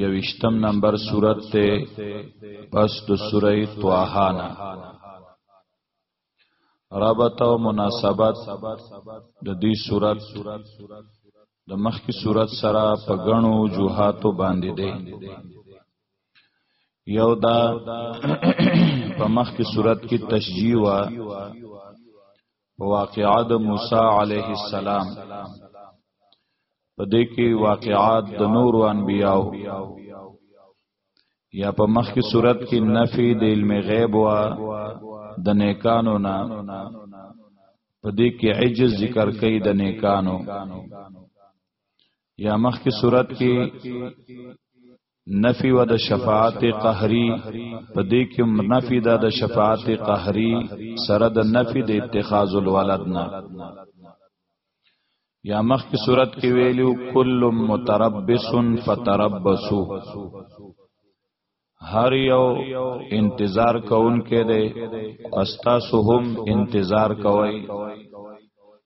یوشتم نمبر صورت ته پس د سوره طه نه رابط او مناسبت د دې صورت د مخکې صورت سره په غنو جوهاتو باندې دی یو دا په مخکې صورت کې تشجیع وا واقعا د موسی علیه السلام په دې کې واقعات د نور انبیاو یا په مخکې صورت کې نفي د علم غیب وا د نیکانو نه په دې کې عجز ذکر کوي د نیکانو یا مخکې صورت کې نفی و د شفاعت قهری په دې کې نفی دا د شفاعت قهری سره د نفی د اتخاذ الولد نه یا مخ کی صورت کې ویلو کل متربس فتربسو هر یو انتظار کون کې دی استاسو هم انتظار کوي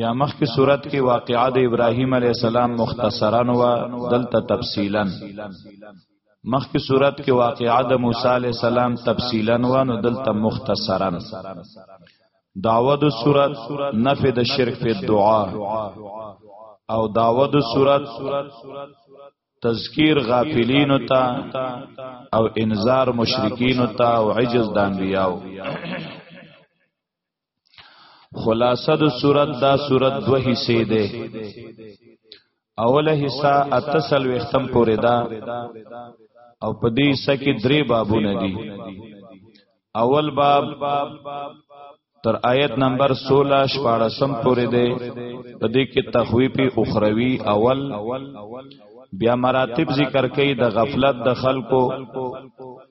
یا مخکې صورت کې واقعا د ابراهیم علی السلام مختصرا و دلته تفصیلا مخکې صورت کې واقعا د موسی علی السلام تفصیلا و نو دلته مختصرا داوود صورت نفی د شرک په دعا او داوود صورت تذکیر غافلین تا او انذار مشرکین تا او عجز د انبیاو خلاصه د صورت دا صورت دوه حصے ده اوله حصہ اتسل وختم پورې ده او په دې حصہ کې درې بابونه دي اول باب تر آیت نمبر 16 شپارسم پورې ده په دې کې تخویفی اخروی اول بیا مراتب ذکر کوي د غفلت د خلکو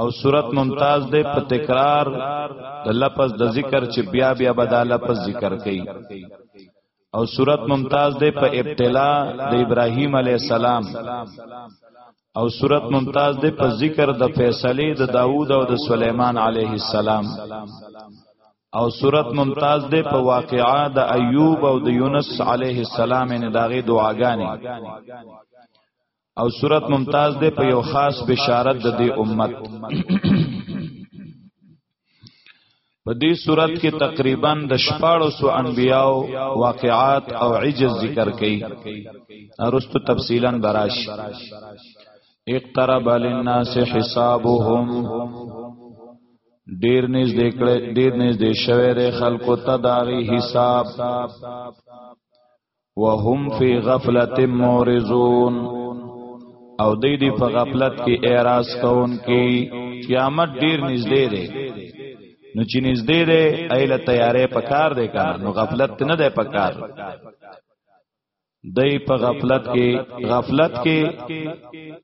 او صورت ممتاز دی په تکرار د لفظ د ذکر چې بیا بیا به دا لفظ ذکر کړي او صورت ممتاز دی په ابتلا د ابراهیم علی السلام او صورت ممتاز دی په ذکر د فیصله د داوود او د سلیمان علیه السلام او صورت ممتاز دی په واقعا د ایوب او د یونس علیه السلام نه داغه دعاګانې او صورت ممتاز ده په یو خاص بشارت د دې امت په دې صورت کې تقریبا د شپاړو سو انبیاو واقعات او عجز ذکر کړي ارستو تفصیلا براش اقترب للناس حسابهم ډیر نږدې کړه ډیر نږدې شوه د خلکو ته داغي حساب وهم فی غفلت مورزون او دی دی په غفلت کې اعراض کون کې قیامت ډیر نږدې دی نو چې نږدې دی ایله تیارې پکار دی کنه نو غفلت نه دی پکار دی په غفلت کې غفلت کې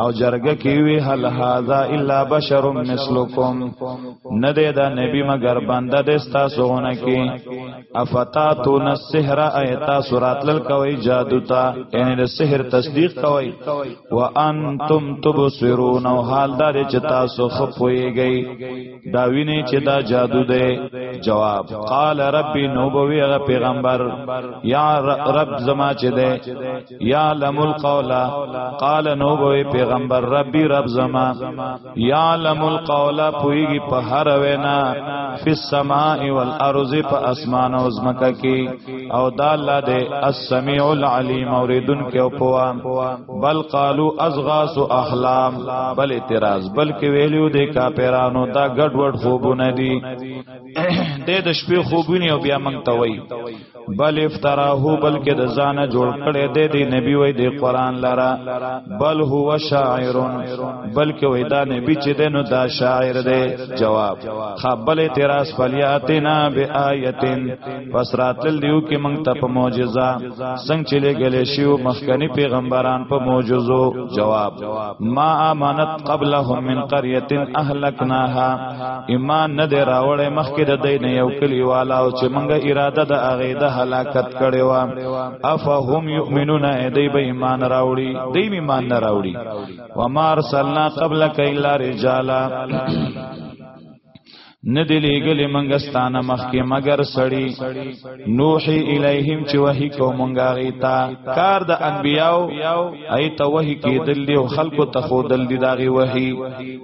او جرګه کې وی هل هاذا الا بشر مثلکم نه دی دا نبی مگر بنده د تاسو غونه کې افتا تو نسحر ایتا سورات لل کوي جادو تا یعنی د سحر تصدیق کوي وانتم تبصرون او حال دا چې تاسو خپويږئ دا ویني چې دا جادو دی جواب قال ربي نوبوي پیغمبر یا رب زما چې دی یعلم القول قال نو به پیغمبر ربي رب زما یعلم القول پویږي په هر وینا فی السماء والارض په اسمان او زمکه کې او دا الله دې السمیع العلیم اوریدن کې او پوا بل قالو ازغاس احلام بل اعتراض بلکې ویلو دې کا پیرانو دا ګډ وډ خوبونه دي دې د شپې خوبونه بیا مونږ ته وای بل افتراه بلکې د ځانه جوړ کړي دی دی نبی وای دی قران لرا بل هو شاعر بلکې وای دا نبی چې دی نو دا شاعر دی جواب خبل اعتراض فلیاتنا بیااتن پس راتل دیو کې مونږ ته په معجزه څنګه چې لګلې شیو مخکنی پیغمبران په معجزو جواب ما امانت قبلهم من قريه اهلكناها ایمان نه دی راوړې مخکې د دې نه یو کلی والا او چې مونږه اراده د هغه د هلاکت کړې و افهم یؤمنون ایدی به ایمان راوړي دی ایمان نه راوړي و ما ارسلنا قبلک الا رجالا ندی لیگلی منگستانه مخکی مگر سړی نوحی الیهم چې وحی کو مونږه غیتا کار د انبیاو ایت وحی کې دلی او خلکو ته خو دلی داغي وحی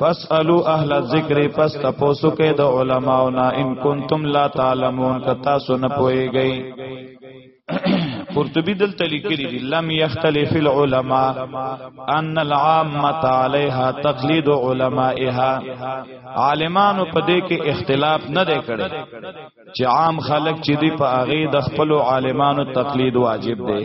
فاسالو اهل الذکر پس تاسو کې د علماو نه ان کنتم لا تعلمون که تاسو نه پويږئ قرطبی دلته لیکلی دی لم یختلف العلماء ان العامه علیها تقلید علمائها عالمانو په دې کې اختلاف نه دی کړی چې عام خلک چې دی په هغه د خپل عالمانو تقلید واجب دی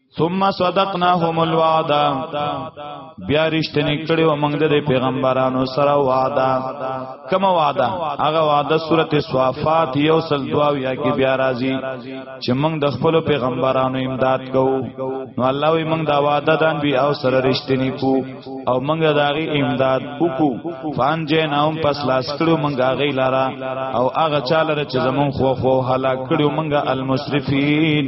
ثم صدقناهم الوعد بیا رښتینی کړي و موږ د پیغمبرانو سره وعده کوم وعده هغه وعده سورته صافات یو سل دواویا کې بیا راځي چې موږ د خپل پیغمبرانو امداد کوو نو الله وي موږ دا وعده دان بیا او سره رښتینی کو او موږ دا غي امداد وکړو فان جنهم پس لاس کړو موږ هغه لارا او هغه چاله چې زمون خو خو هلاک کړو موږ المسرفین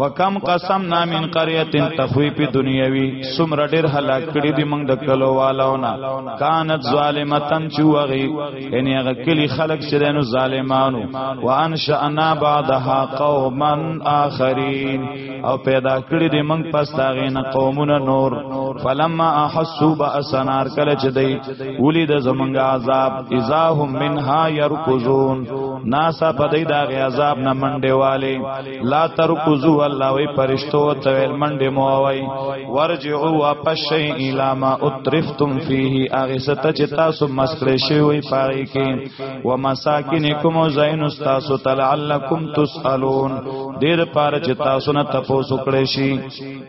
وکم قسم نا من قريه تخويف دنیوي سمر ډېر هلاک کړي دي موږ د کلو والاونا كانت ظالمتن چوغي ان هغه کلی خلق چې دینو ظالمانو وانشأنا بعدها قوما اخرين او پیدا کړي دي موږ پس داغه نه قومونه نور فلما احسوا باسنار کله چې دی ولید زمونږ عذاب اذا هم منها يركزون ناسا پدې داغه عذاب نه منډه والے لا ترکزو الله وی پرشتو ته منډه مو وای ورجعوا واپس شي الی ما اترفتم فيه اغه ست چې تاسو مسکړې شي وی پاره کې و مساکینکم زین تاسو تلعلکم تسالون دیر پاره چې تاسو نه تاسو کړې شي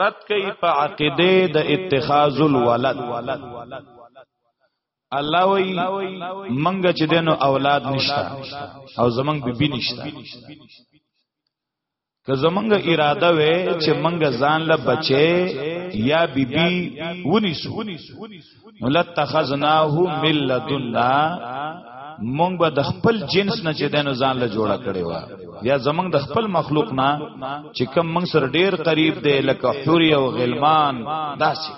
رد کوي په عقیده د اتخاذ الولد الله وی منګ چې دینو اولاد نشتا او زمنګ بیبي نشتا که زمنګ اراده وې چې منګ ځان له بچي یا بیبي ونیسو ولتخذناه من لدنا مونږ به د خپل جنس نه چې دنه ځان له جوړه کړي وا یا زمونږ د خپل مخلوق نه چې کم مونږ سره ډیر قریب دی لکه حوری او غلمان داسې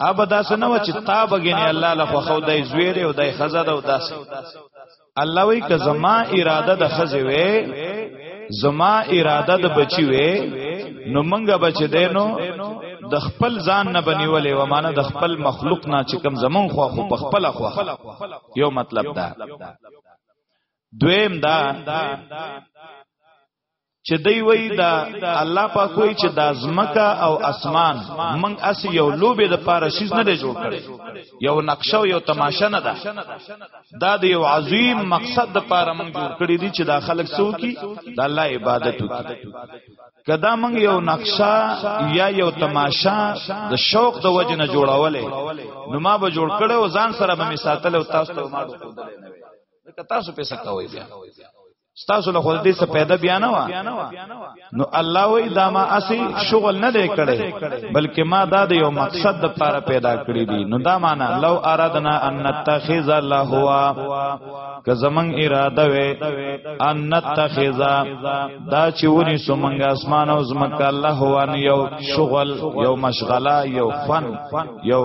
اب داسې نه و چې تا بګینه الله له خو خدای زویره او دای خزاده او داسې الله وی که زما اراده د خزه وی زما اراده د بچی وی نو منګه بچ دینو د خپل ځان نه بنیولې و معنی د خپل مخلوق نه چې کم زمون خو خو په خپل خو یو مطلب دا دویم دا چې دی وی دا الله پاک وی چې دا زمکا او اسمان من اس یو لوبه د پاره شیز نه جوړ کړي یو نقشه او یو تماشه نه ده دا د یو عظیم مقصد د پاره من جوړ کړی دی چې دا خلک سو کی د الله عبادت وکړي کدا من یو نقشه یا یو تماشه د شوق د وجه نه جوړولې نو ما به جوړ کړو ځان سره به می ساتل او تاسو ته ما ډوډل نه وي تاسو پیسې کوي بیا ستاسو له خود دې څه پیدا بیا نه و نو الله وی دا ما اسی شغل نه دی کړي بلکې ما دا د یو مقصد د پاره پیدا کړی دی نو دا معنا لو ارادنا ان نتخذ الله هوا که زمنګ اراده وې ان نتخذ دا چې ونی سومنګ اسمان او زمکه الله هوا یو شغل یو مشغله یو فن یو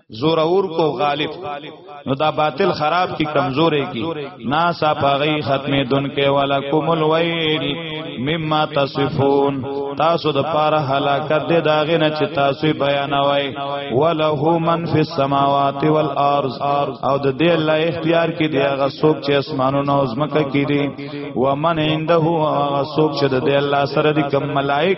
زور اور کو غالب نو دا باطل خراب کی کمزورې کی نا سا پاغي ختمې دن کې والا کومل ویل مما تصفون تاسو د پاره هلاکت دې داغه نه چې تاسو بیانوي وله من فی السماوات والارض او د دې الله اختیار کې دی هغه څوک چې اسمانونو او زمکه کې دي و من عنده هغه څوک چې د دې الله سره دي کوم ملائک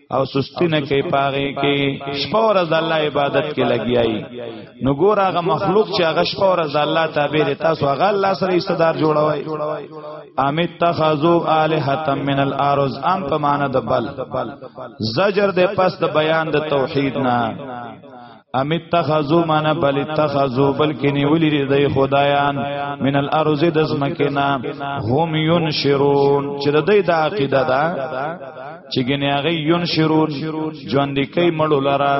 او سستی نه کوي پاغه کې شپه ورځ د الله عبادت کې لګیایي نو ګور هغه مخلوق چې هغه شپه ورځ د الله تابع دي تاسو هغه الله سره ایستدار جوړوي امیت تخذو الہتم من الارض ام په معنا د بل زجر د پس د بیان د توحید نه ام اتخذو مانا بل اتخذو بلکې نیولې دي د خدایان من الارض د زمکنا هم ينشرون چې د دې د عقیده ده چې ګنې هغه ينشرون ژوند کوي مړو لرا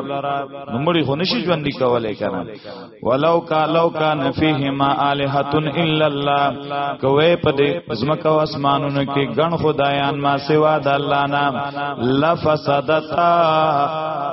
مړي خو نشي ژوند کولای کنه ولو کا لو کان فیهما الہۃ الا الله کوي په دې زمکه او اسمانونو کې ګڼ خدایان ما سوا د الله نام لفسدتا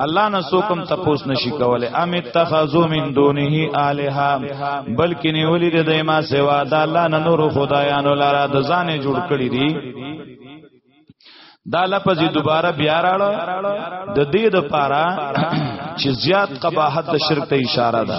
الله نه سوکم تپوس نشي کوله ام اتخذو من دونه الها بلکې نیولې د دې ما سوا د الله نه نور خدایانو لاره د ځانې جوړ کړی دي دا لفظ دوباره بیا راړه د دې د پاره چې زیات قباحت د شرک ته اشاره ده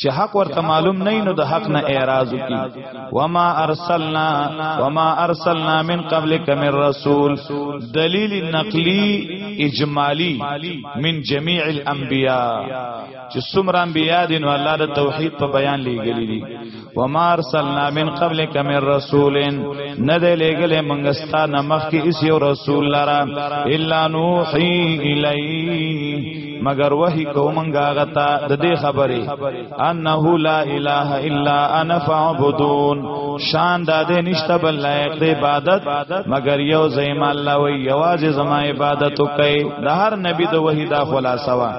چې حق ورته معلوم نه نو د حق نه اعتراض وکي وما ارسلنا وما ارسلنا من قبلك من رسول دلیل نقلی اجمالی من جميع الانبیاء چې څومره انبیاء دي نو الله د توحید په بیان لګیلي دي وما ارسلنا من قبلك من رسول نه دی لګلې منګستا نمخ کې اس یو رسول لرا الا نوحي الی مگر وحی کومنګا غتا د دې خبرې انه لا اله الا انا فعبدون شان د دې نشته بل لایق د عبادت مگر یو زیم الله وی یواز زما عبادت کوي د هر نبی د وحی دا خلاصوا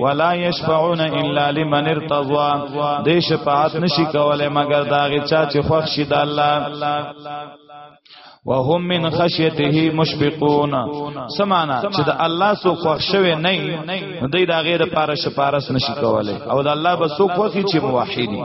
ولا يشفعون الا لمن ارتضى دې شفاعت نشي کولای مګر دا غي چا چې خوښ شي د الله وهم من خشیته مشفقون سمانا چې د الله سو خوښ شوی نه دی دا غیر پاره شپارس نشي کولای او د الله به سو خوښي چې موحدی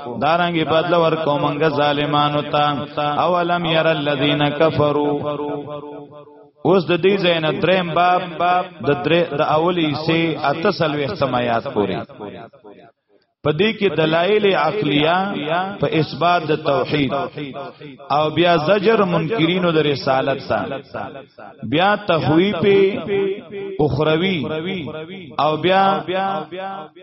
دارنګي بدل ورکو مونږه ظالمانو ته اولم ير الذين كفروا اوس د دې زین دریم باب د درې د اولی سه اتسل وختمات پوری پدې کې دلایل عقلیه په اثبات د توحید او بیا زجر منکرینو د رسالت ته بیا تخویف اخروی او بیا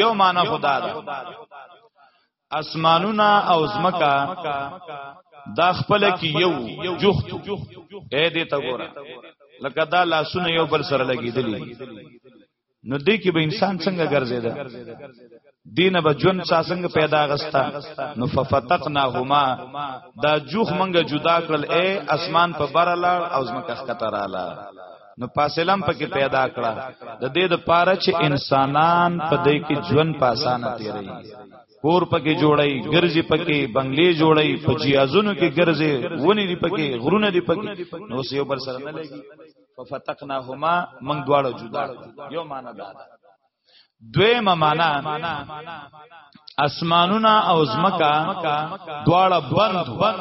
یو معنا خدا ده اسمانونه او زمکا دا خپل کې یو جوخت اې دې تا ګوره لکه دا لاسونه یو بل سره لګیدلی نو دې کې به انسان څنګه ګرځیدا دینه به جون چا څنګه پیدا غستا نو ففتقناهما دا جوخ منګه جدا کړل اے اسمان په برلا او زمکه خطر اعلی نو پاسلم پکې پیدا کړه د دې د پاره چې انسانان په دې کې ژوند پاسانه تیري کور پکې جوړي ګرځي پکې بنگلې جوړي په جیازونو کې ګرځي ونی دی پکې غرونه دی پکې نو سیو بر سره نه لګي ففتقناهما من دواړو جدا یو معنا دا ده دویمه معنا اسمانونه او زمکا دواړه بند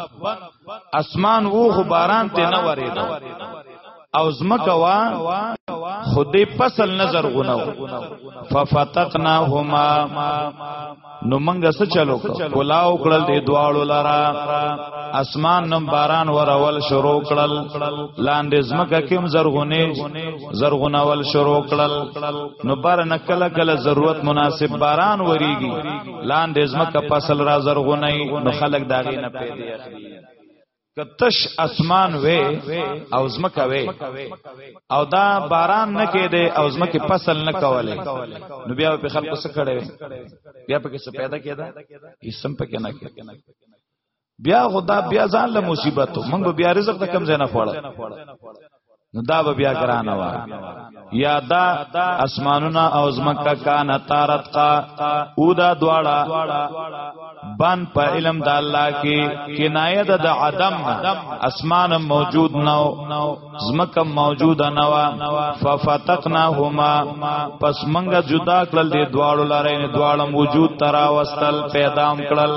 اسمان وو خو باران ته نه وریدو او زمکا وا خودی فصل نظر غنو ففتقناهما نو منګه څه چلو کلاو کړل دی دواړو لرا اسمان نم باران ورول شروع کړل لاندې زمکه کم زرغونه زرغونه ول شروع کړل نو بار نکله کله ضرورت مناسب باران وریږي لاندې زمکه فصل را زرغونه نو خلک داغې نه پیدا اخلي کتش اسمان وې او زمکه وې او دا باران نه کېده او زمکه فصل نه کوله نو بیا په خلکو څه کړي بیا په کې څه پیدا کېده یې سم په کې نه کېده بیا خدا بیا ځان له مصیبتو موږ بیا رزق ته کم ځای نه خوړل نو دا به بیا ګران و یا دا اسمانونه او زمکه کان تارت کا او دا دواړه بان په علم د الله کې کنایه د عدم اسمان موجود نو زمکه موجود نه و ففتقناهما پس منګه جدا کړل دي دواړو لارې نه دواړم وجود ترا وستل پیدا کړل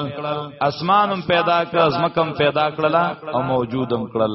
اسمانم پیدا کړ زمکم پیدا کړل او موجودم کړل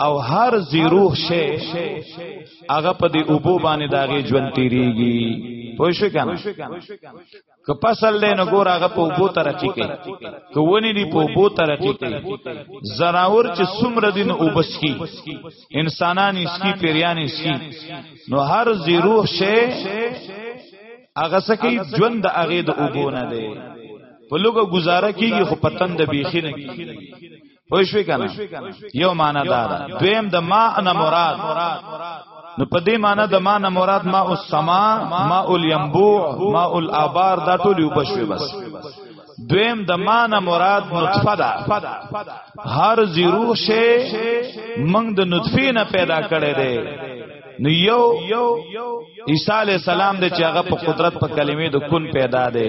او هر زی روح شي هغه په دې اوبو باندې داغه ژوند تیریږي پوه شو کنه که فصل له نه ګور هغه په اوبو ترقی کوي که ونی دی په اوبو ترقی کوي زناور چې څومره دین اوبس کی انسانان اسکی پیریان اسکی نو هر زی روح شي هغه سکی ژوند د هغه د اوبو نه دی په لوګه گزاره کیږي خو پتن د بیخی نه کیږي پوه شو کنه یو معنا دا ده دویم د ما ان مراد نو په دې معنی د ما نه مراد ما السما ما الينبوع ما الابار دا ټول یو بشوي بس دویم د ما نه مراد نطفه ده هر زیرو شی موږ د نطفه نه پیدا کړي دي نو یو عیسی علی السلام د چې هغه په قدرت په کلمې د کون پیدا دی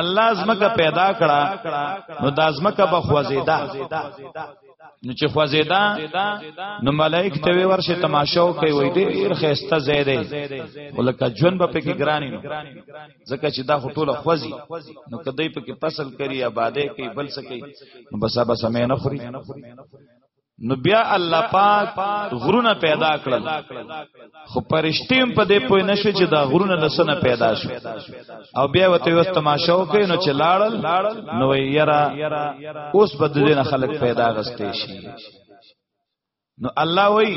الله زمکه پیدا کړه نو د زمکه به خوځیدا نو چې خوځیدا نو ملائک ته وی ورشه تماشاو کوي وای ډیر خيسته زیاده ولکه جون به پکې ګرانی نو ځکه چې دا ټوله خوځي نو کدی پکې فصل کری آبادې کوي بل سکی نو بس بس مې نه خوري نو بیا الله پاک غرونه پیدا کړل خو پرشتیم په دې پوه نشو چې دا غرونه لسنه پیدا شو او بیا وته یو تماشا وکړي نو چې لاړل نو یرا اوس بدلینه خلق پیدا غستې شي نو الله وای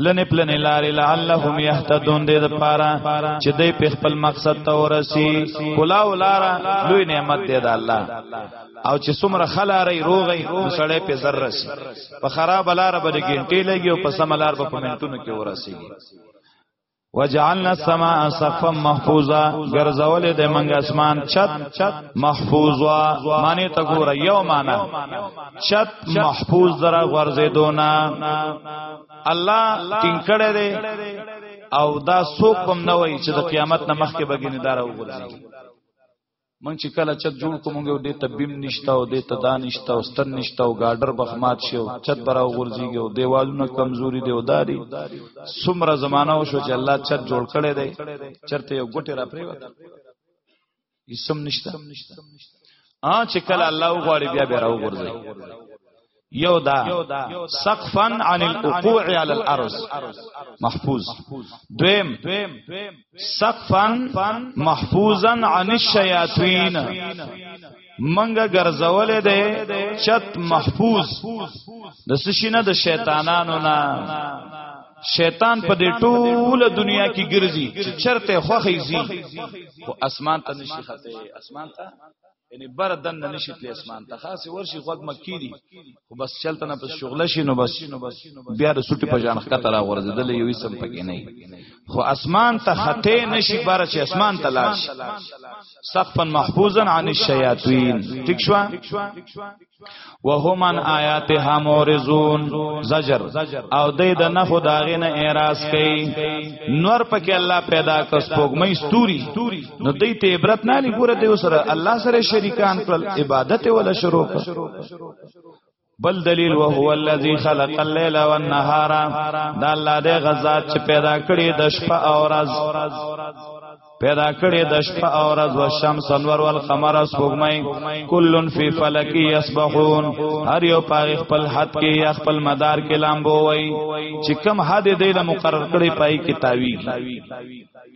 پلنې پلنې لارې لعلهم يهتدون دې لپاره چې دې په خپل مقصد ته ورسي کلا ولارا لوی نعمت دې ده الله او چې څومره خلارې روغې مسړې په زر رسي په خراب لار باندې ګنټې لګي او په سم لار په منټونو کې ورسيږي وجعلنا السماء سقفا محفوظا ګرځول د منګ اسمان چت چت محفوظا معنی ته ګوره یو معنی چت محفوظ درا ورزه دونا الله ټینګړه دی او دا سوق بم نه وای چې د قیامت نه مخکې بګینه دار وګرځي من چې کله چت جوړ کوم یو دې ته بیم نشته او دې ته دا نشته او ستن نشته او ګاډر بخمات شي او چت براو غورځيږي او دیوالونه کمزوري دی او داري سمره زمانہ وشو چې الله چت جوړ کړي دی چرته یو ګټه را پریوت اسم نشته ا چې کله الله غواړي بیا به راو غورځي یو دا سقفا عن الوقوع على الارض محفوظ دویم سقفا محفوظا عن الشیاطین منګه ګرځولې ده چت محفوظ د سشینه د شیطانانو نه شیطان په دې ټوله دنیا کې ګرځي چې چرته خوخې زی او اسمان ته نشي خته اسمان ته یعنی بر دن نه نشي تل اسمان ته خاصه ورشي غوږ مکی دي خو بس چلته نه پس شغله شي نو بس بیا د سټي په جان خطر را ورزدل یو اسم پکې نه خو اسمان ته خطه نشي بار چې اسمان ته لاړ شي سقفا محفوظا عن الشیاطین ٹھیک شو وهمن آیاتها مورزون زجر او د د نفو داغه نه اعتراض کوي نور پکې الله پیدا کس پوګمې ستوري نو دې ته عبرت نه لګوره دی سره الله سره شریکان پر عبادت ولا شروع کړ بل دلیل وهو الذی خلق الليل والنهار دا الله دې غزاد چې پیدا کړی د شپه او ورځ پیدا کړی د شپه او ورځ او شمس انور او القمر سپوږمۍ کلن فی فلک یسبحون هر یو پاره خپل حد کې یا خپل مدار کې لامبو وای چې کم حد دې له مقرر کړی پای کې تاوی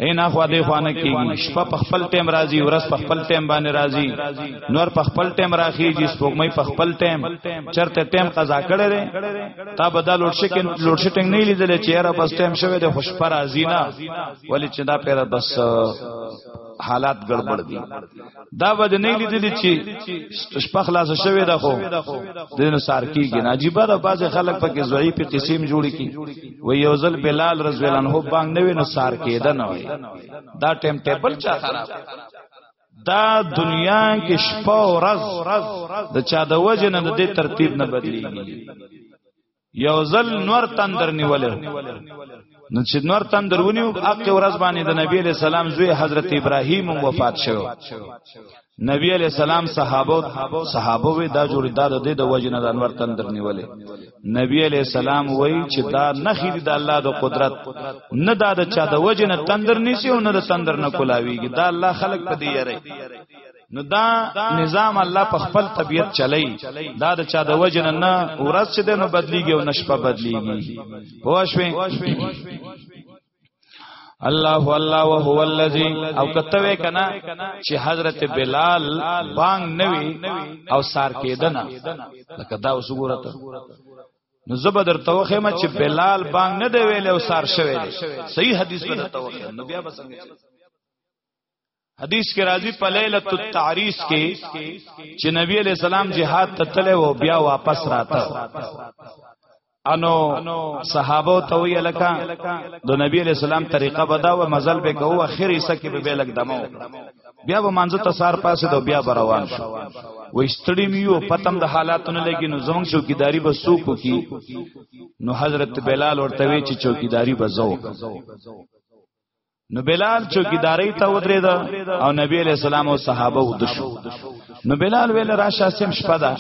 ان اخوا دې خوانه کېږي شپه په خپل ټیم راځي ورځ په خپل ټیم باندې راځي نور په خپل ټیم راخیږي سپوږمۍ په خپل ټیم چرته ټیم قضا کړی دی تا بدل لوډ شکن لوډ شټینګ نه لیدل چې یاره بس ټیم شوه د خوش پر ازینا ولی چې دا پیره بس حالات ګړبړ دي دا وجه نه لیدلی چې شپه خلاص شوه دا خو دین سار کیږي عجیب دا بعض خلک پکې ضعیف قسم جوړ کی و یوزل بلال رضی الله عنه بانګ نه وینو سار کېده نه وي دا ټیم ټیبل چا خراب دا دنیا کې شپه او ورځ د چا د وجه نه د ترتیب نه بدلیږي یو ځل نور تندر نیولې نو چې نور تندر ونیو اق ورځ باندې د نبی علی سلام زوی حضرت ابراهیم وفات شو نبی علی سلام صحابه صحابه وی دا جوړ دا د دې د وجنه د انور تندر نیولې نبی علی سلام وی چې دا نخې د الله د قدرت نه دا د چا د وجنه تندر نیسی او نه د تندر نه کولاویږي دا الله خلق په دې یری نو دا نظام الله په خپل طبیعت چلی دا د چا د وجه نه ورځ چې د نو بدلیږي او نشپه بدلیږي پوه شوې الله الله وهو الذي او کتوې کنا چې حضرت بلال بانګ نوي او سار کېدنه لکه دا وسګورته نو زبر در توخه ما چې بلال بانګ نه دی ویل او سار شوی دی صحیح حدیث به توخه نو بیا بسنګ حدیث کې راځي په ليله التعریس کې چې نبی علی سلام jihad ته تله او بیا واپس راته انو صحابه ته وی لکه د نبی علی سلام طریقه بدا و مزل به کو اخر یې سکه به لګ دمو بیا به مانځه ته سار پاسه دو بیا روان شو و استړی میو پتم د حالاتونو لګی نو زمون چوکیداری به سوکو کی نو حضرت بلال ورته وی چې چوکیداری به زو نو بلال چوکیداری ته ودرید او نبی علیہ السلام او صحابه ودشو نو بلال ویل راشه سم شپه ده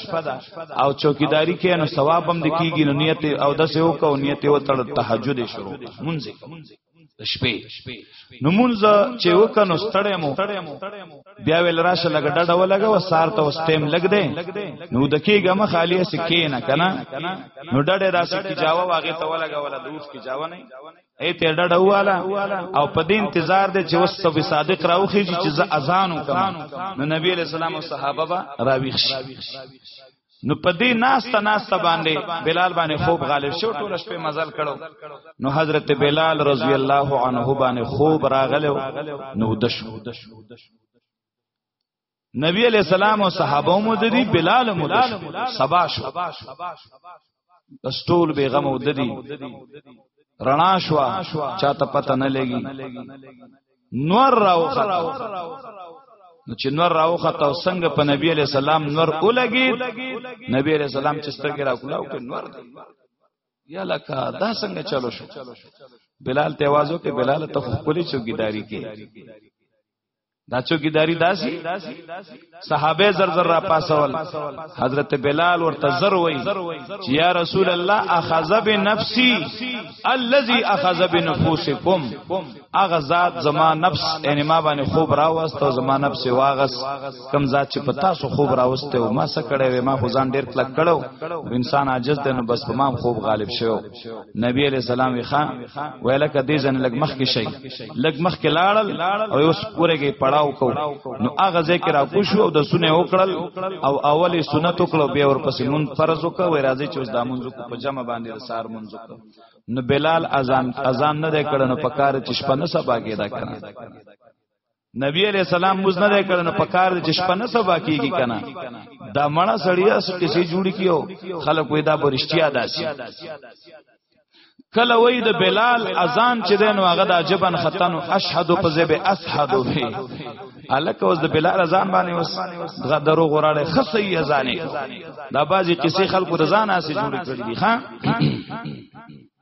او چوکیداری کې نو ثواب هم دکیږي نو نیت او د سه وکاو نیت او تړ تهجد شروع مونږ شپې نو مونږ چې وکنو ستړې مو بیا ویل راشه لګ ډډه ولګه و سار ته واستیم لګ دې نو د کېګه مخ خالی سکه نه کنه نو ډډه داسې کی جاوا واغې ته ولګه ولا دوس کی جاوا نه ای ته ډډه واله او په دې انتظار دی چې وس صف صادق راوخی چې زه اذان وکم نو نبی علیہ السلام او صحابه با راویخ شي نو په دې ناسته ناسته باندې بلال باندې خوب غالب شو ټول شپه مزل کړو نو حضرت بلال رضی الله عنه باندې خوب راغلو نو دشو نبی علیہ السلام او صحابه مو د دې بلال مو د سبا شو استول بیغم او د دې رڼا شو چاته پته نه لګي نور راو نو چې نور راو خطا او څنګه په نبی علیہ السلام نور اولګي نبی علیہ السلام چې سترګې را کولاو کې نور دی یا لکه دا څنګه چلو شو بلال ته आवाज وکړي بلال ته خپلې چوکیداری کې دا چوکیداری داسي صحابه زر زر را پاسول حضرت بلال ورته زر وای چې یا رسول الله اخذ بنفسي الذي اخذ بنفوسكم اغه ذات زما نفس یعنی ما باندې خوب راوست او زما نفس واغس کم ذات چې پتا سو خوب راوسته او ما سکړې ما خو ځان ډیر کلک کړو انسان عاجز دی نو بس په ما خوب غالب شوی نبی علیہ السلام ویخا ویلا ک دې ځن لګ مخ کې شي لګ مخ کې لاړل او اوس پورې کې پړاو کو نو هغه ذکر او کوشو او د سنې وکړل او اولې سنت وکړو به ور پسې مون فرض وکړو وای راځي چې اوس د مونږ کو په جمع باندې د سار مونږ کو نو بلال اذان اذان نه کړنو پکاره چې شپه نه سبا کې دا کړه نبی علیہ السلام موز نه کړ نو پکار د چشپه نه سبا کیږي کنه دا مړه سړی اس کسی جوړ کیو خلک وې دا برشتیا داسي کله وې د بلال اذان چې دین واغه د جبن ختنو اشهد په زب اسحد فی الک اوس د بلال اذان باندې اوس دغه درو غراړې خصي اذانې دا بازي کسی خلکو رضان اسي جوړ کړی دي ها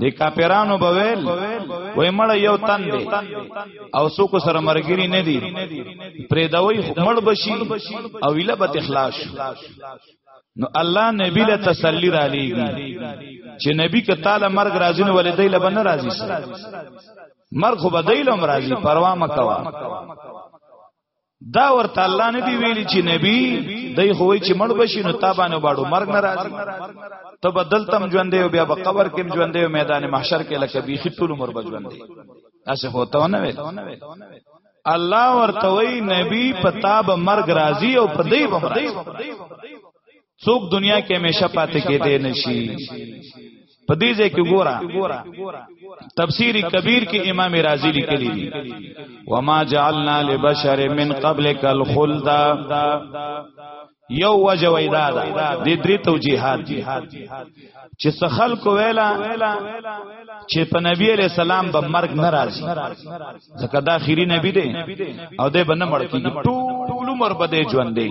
د کاپیرانو بویل وای مړ یو تن دی او څوک سره مرګری نه دی پرې دوی مړ بشي او ویله به اخلاص نو الله نبی له تسلی را لېږي چې نبی ک تعالی مرګ راځي نو ولې دی له بن راځي مرګ خو بدایلم راځي پروا مکوا دا ورته الله نه دی ویلی چې نبی دای خو وی چې مړ بشي نو تابانه باړو مرګ ناراضي ته بدل تم ژوندې او بیا په قبر کې ژوندې او میدان محشر کې لکه بیخي ټول عمر بژوندې اسه هوته نه وي الله ورته وی نبی پتا به مرګ راضي او په دې به څوک دنیا کې همیشه پاتې کېدې نشي په دې ځای کې ګورا تفسیر کبیر کې امام رازی لیکلی دی وما جعلنا لبشر من قبلک الخلد یو وجه ویدا ده د درې توجیهات دي چې څه خلق ویلا چې په نبی علی سلام به مرګ ناراضي ځکه دا اخیری نبی دی او د بنه مړ کیږي ټول عمر به ژوند دی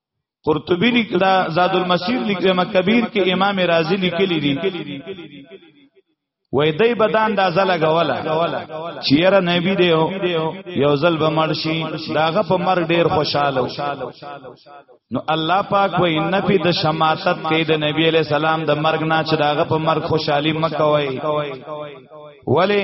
قرطبی لیکلا زاد المسیر لیکلا مکبیر کې امام رازی لیکلی دی وای دای بدان دا زله غولا چیرې نبی دی یو زل به مرشي داغه په مر ډیر خوشاله نو الله پاک وای ان فی د شماتت کې د نبی علی سلام د مرګ نه چې داغه په مر خوشحالي مکوي ولی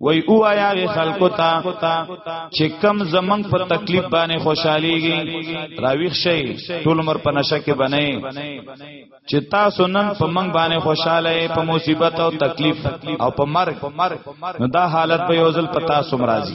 وای او آیا غی خلکو ته چې کم زمنګ په تکلیف باندې خوشحاليږي راویښ شي ټول عمر په نشه کې بنئ چې تاسو نن په منګ باندې خوشاله په مصیبت او تکلیف او په مرګ نو دا حالت په یوزل پتا سم راځي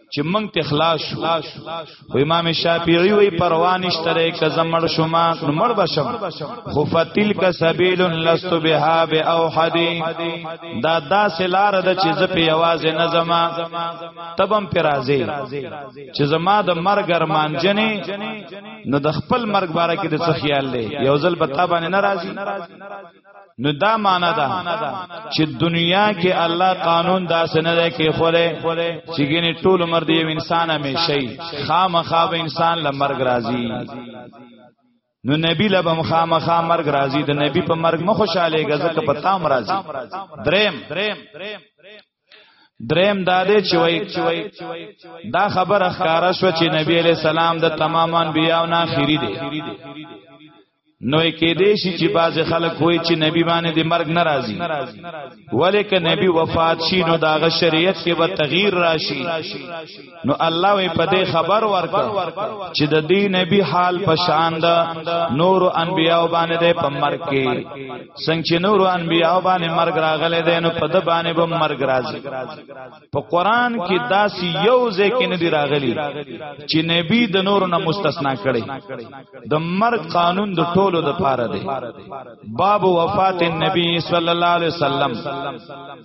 چې مونږ ته خلاص شو و امام شافعي وی پروا نشته رې ک زمړ شوما نو مړ بشم خو فتل ک سبیل لست بها باوحد دا دا سلار د چې ز په आवाज نه زما تبم پر راځي چې زما د مرګ ارمان جنې نو د خپل مرګ باره کې د څه خیال لې یو ځل بتا باندې ناراضي نو دا معنا ده چې دنیا کې الله قانون داسې نه دی کې خوره چې ګینه ټول عمر دی انسان همیشئ خامخا به انسان لمرګ راځي نو نبی لبم خامخا مرګ راځي د نبی په مرګ مخ خوشاله غزه په تام راځي دریم دریم دا دی چې وای دا خبر اخکارا شو چې نبی علی سلام د تمام انبیاء نه اخیری دی نو کې دې شي چې باز خلک وای چې نبی باندې د مرګ ناراضي ولیک نبی وفات شي نو داغه شریعت کې به تغییر راشي نو الله وی په دې خبر ورکړ چې د دې نبی حال په شان ده نور انبیاو باندې ده په مرګ کې څنګه چې نور انبیاو باندې مرګ راغله ده نو په د باندې به مرګ راځي په قران کې داسې یو ځکه نه دی راغلی چې نبی د نور نه مستثنا کړي د مرګ قانون د ټولو د پاره دی باب وفات النبی صلی الله علیه وسلم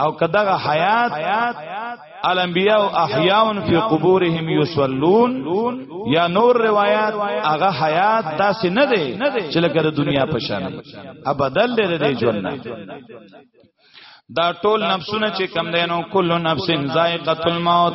او کداغه حیات الانبیاء او احیاون فی قبورهم یصلون یا نور روایت هغه حیات داسې نه دی چې لکه د دنیا په شان ابدل لري دی ژوند دا ټول نفسونه چې کم دینو کل نفس ذائقه الموت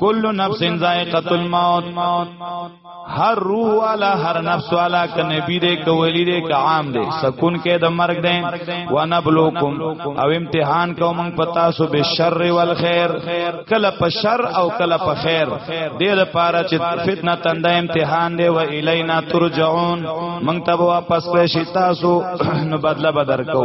کل نفس ذائقه الموت هر روح والا هر نفس والا ک نبی دې ک ولی دې ک عام دې سکون کې د مرګ دې و نبلوکم او امتحان کو مونږ پتا سو به شر ول خیر کله په شر او کله په خیر دې د پاره چې فتنه تند امتحان دې و الینا ترجعون مونږ ته واپس پېښ تاسو نو بدله بدر کو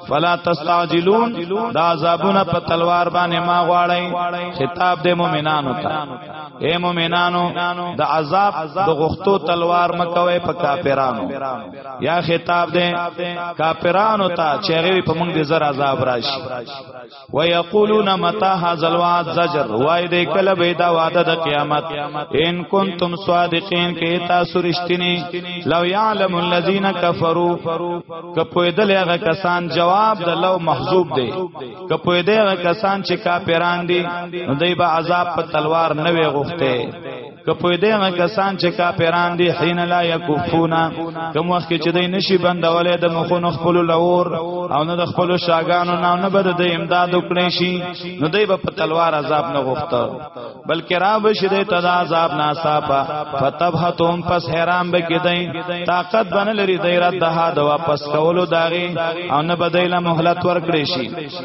فلا تستعجلون دا عذابونه په تلوار باندې ما غواړی خطاب د مؤمنانو ته اے مؤمنانو د عذاب د غختو تلوار مکوي په کافرانو یا خطاب د کافرانو ته چې غوي په موږ د زر عذاب راشي ويقولون متى هذا الوعد زجر وای دې کله به دا وعده د قیامت ان کنتم صادقین کې تاسو رښتینی لو يعلم الذين كفروا کپوی دل هغه کسان جواب د لو محذوب دی کپوی دل هغه کسان چې کافران دي دوی به عذاب په تلوار نه وي غوښته که په دې هغه کسان چې کاپیران دي حين لا یکفونا کوم وخت چې دوی نشي بندولې د مخونو خپل لور او نه د خپل شاګانو نه نه بد د امداد وکړي شي نو دوی په تلوار عذاب نه غوښته بلکې را به شي د تدا عذاب نه صافا فتبهتهم پس حیران به کیدای طاقت بنل لري د رد د واپس کولو داغي او نه بدایله مهلت ورکړي شي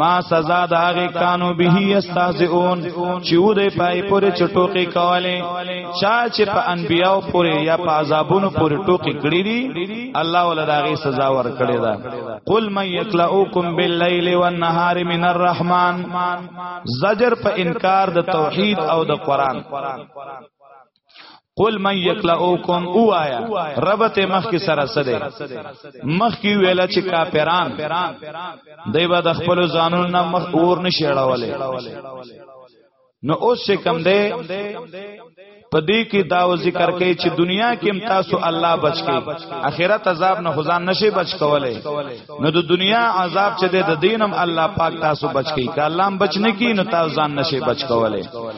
ما سزا دا غی کانو به استازئون چې و دې پای پورې چټوکې کواله چا چې په انبیاو پورې یا په عذابونو پورې ټوکې کړې دي الله ولا دا غی سزا ور کړې ده قل من یکلاؤکم باللیل والنهار من الرحمن زجر په انکار د توحید او د قران قل من یکلاوکم اوایا رب ته مخ کی سره سده مخ کی ویلا چې کافران دایبه د خپل ځانونو نه مخ اور نشړاوله نو اوس چې کم دی پدې کې دا ذکر کوي چې دنیا کې هم تاسو الله بچ کې اخرت عذاب نه خدان نشي بچ کولای نو د دنیا عذاب چې د دینم الله پاک تاسو بچ کې کلام بچ نه کې نو تاسو ځان نشي بچ کولای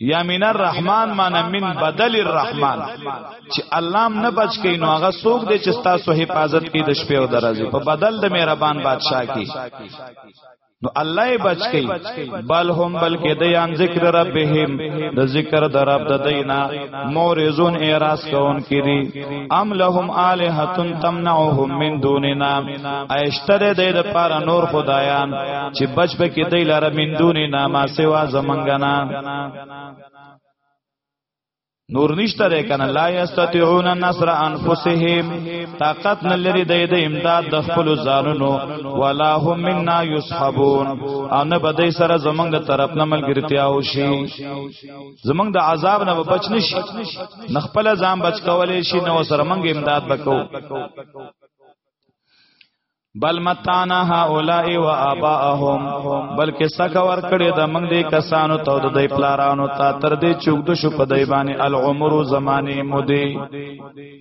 یا من الرحمن معنی من بدل الرحمن چې الله نه بچ کین نو هغه څوک دی چې تاسو حفاظت کوي د شپې او د ورځې په بدل د مهربان بادشاہ کې نو الله یې بچ کی بل هم بلکې د یان ذکر ربهم د ذکر درب د دینا مورزون اعراض کون کړي ام لهم الہ تمنعهم من دوننا ایشتره د د پار نور خدایان چې بچ به کې دی لاره من دوننا ما سوا زمنګنا نور نشته ده کنه لا یستطيعون نصر انفسهم طاقت نه لري د دې امداد د خپل ځانونو ولا هم منا یصحبون ان بده سره زمنګ طرف نه ملګرتیا وشي زمنګ د عذاب نه بچ نشي نه خپل ځان بچ کولې شي نو سره منګ امداد وکاو بل متانا هؤلاء و اباهم بلکې سکه ور کړې د موږ دې کسانو ته د دې پلارانو ته تر دې چوک د شو په دې باندې العمر زمانه مودي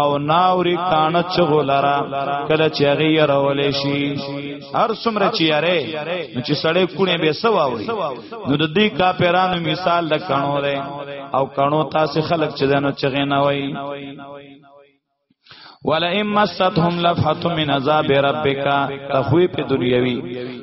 او ناوري کانه چغولرا کله چې هغه یې راولې شي هر څومره چې یاره چې سړې کونه به سواوي نو د دې کا پیرانو مثال د کانو ده او کانو تاسو خلق چې دنو چغې نه وای ولئن مستهم لفحه من عذاب ربک تخویف دنیوی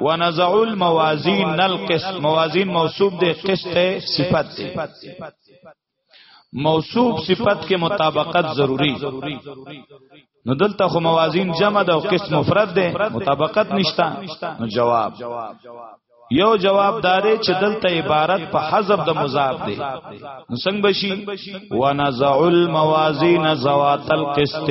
ونزعوا الموازين القسط موازين موصوف دي قسط صفت دي موصوف صفت کې مطابقت ضروری نو دلته خو موازین جمع ده او قسط مفرد ده مطابقت نشتا نو جواب یو جواب دارې چې دلته عبارت په حذف د مضاف دی نو څنګه بشي ونزع الموازین ذوات القسط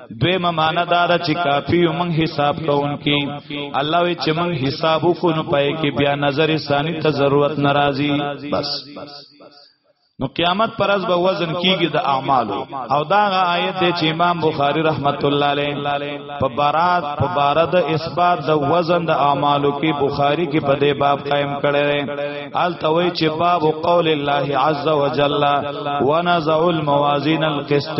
دوی ممانه دار چې کافی من حساب کوونکی الله وی چې من حساب کو نه پای کې بیا نظر ثانی ته ضرورت ناراضي بس نو قیامت پر از به وزن کیږي د اعمالو او دا آیت دی چې امام بخاری رحمت الله علیه په بارات په بارد اثبات د وزن د اعمالو کې بخاری کې په دې باب قائم کړي ال توي چې باب قول الله عز وجل ونزع الموازین القسط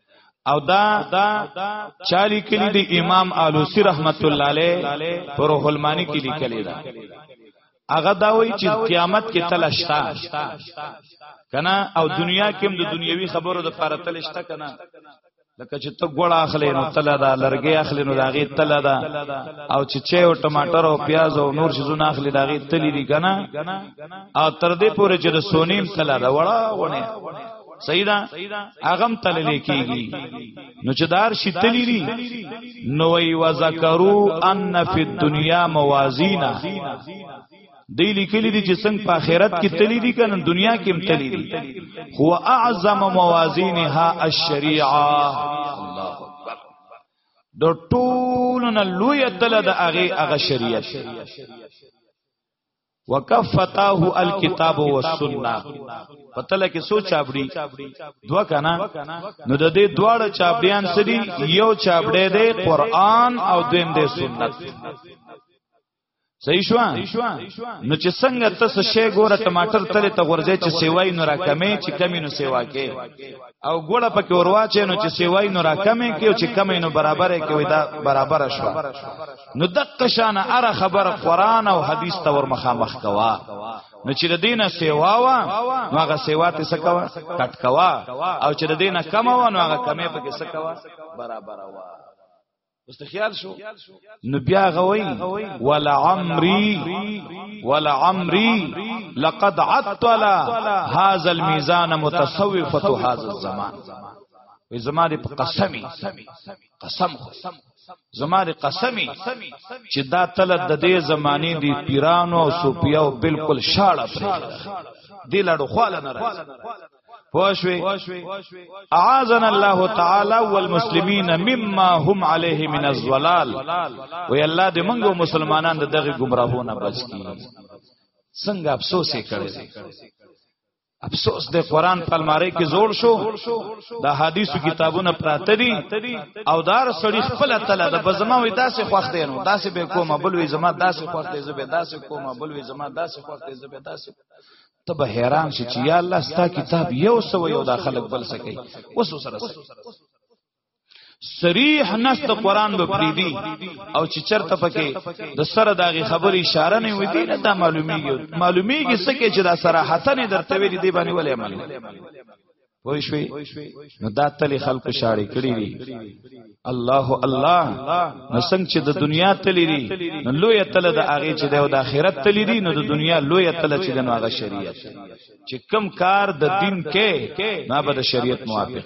او دا چالی کلی دی امام آلوسی رحمت الله علیه پر روح المانی کې لیکلی دا هغه دا وایي چې قیامت کې تل شتا کنا او دنیا کې هم د دنیوي خبرو د لپاره تل شتا کنا لکه چې ته ګوړه اخلې نو تل دا لرګي اخلې نو داغه تل دا او چې چې او ټماټر او پیاز او نور شي زونه اخلې داغه تل دي کنه او تر دې پورې چې د سونیم تل دا وړه ونه صحیح ده اغم تل لیکيږي نو چې دار شتلی دي نو وی وذکرو ان فی الدنیا موازینا دی لیکلی دي چې څنګه په آخرت کې تلی دي کنه دنیا کې هم تلی دي هو اعظم موازینها الشریعه الله اکبر د ټولو نه لوی تل د هغه هغه شریعت وکفتاه الكتاب والسنه پته لکه سو چابړي دوا کنه نو د دې دواړه چابړيان سړي یو چابړې دی قران او دویم دی سنت صحیح شو نو چې څنګه تاسو شی ګوره ټماټر تله ته غورځي چې سیوای نو راکمې چې کمی نو سیوا کې او ګوړه پکې ورواچې نو چې سیوای نو راکمې کې او چې کمی نو برابرې کې ودا برابر شو نو دقه شان اره خبر قران او حدیث ته ور مخامخ کوا نو چې د دینه سیوا وا نو هغه سیوا ته سکوا کټ کوا او چې د دینه کم وا نو هغه کمې پکې سکوا برابر وا اوس خیال شو نو بیا غوي ولا عمري ولا عمري لقد عطل هذا الميزان متصوفه هذا الزمان وي زما دې په قسمي قسم خو زما دی قسمی چې دا تل د دې زمانه دی پیرانو او صوفیاو بالکل شاړه پرې دی لړو خواله نه راځي پوښوي اعاذنا الله تعالی والمسلمین مما هم علیه من الضلال وی الله دې موږ مسلمانان دغه گمراهونه بچ کی څنګه افسوس کړي افسوس د قران په الماری کې جوړ شو د حدیثو کتابونه پراته دي او دار سړی خپل تله د بزما وې داسې خوښ دی نو داسې به کومه بل وې زما داسې خوښ دی زبې داسې کومه بل وې زما داسې خوښ دی زبې داسې ته به حیران شې چې یا الله ستا کتاب یو سو یو داخله بل سکی اوس سره سکی صریح نص د قران به پریدي او چې چرته پکې د سره داغي خبرې اشاره نه وي دي نه دا معلومیږي معلومیږي څه کې چې دا صراحت نه درته ویلي دی باندې ولې عمل وای شوي نو دا تل خلکو شاړې کړې دي الله الله نو څنګه چې د دنیا تلې دي نو لوی تل د هغه چې د آخرت تلې دي نو د دنیا لوی تل چې د هغه شریعت چې کم کار د دین کې نه به د شریعت موافق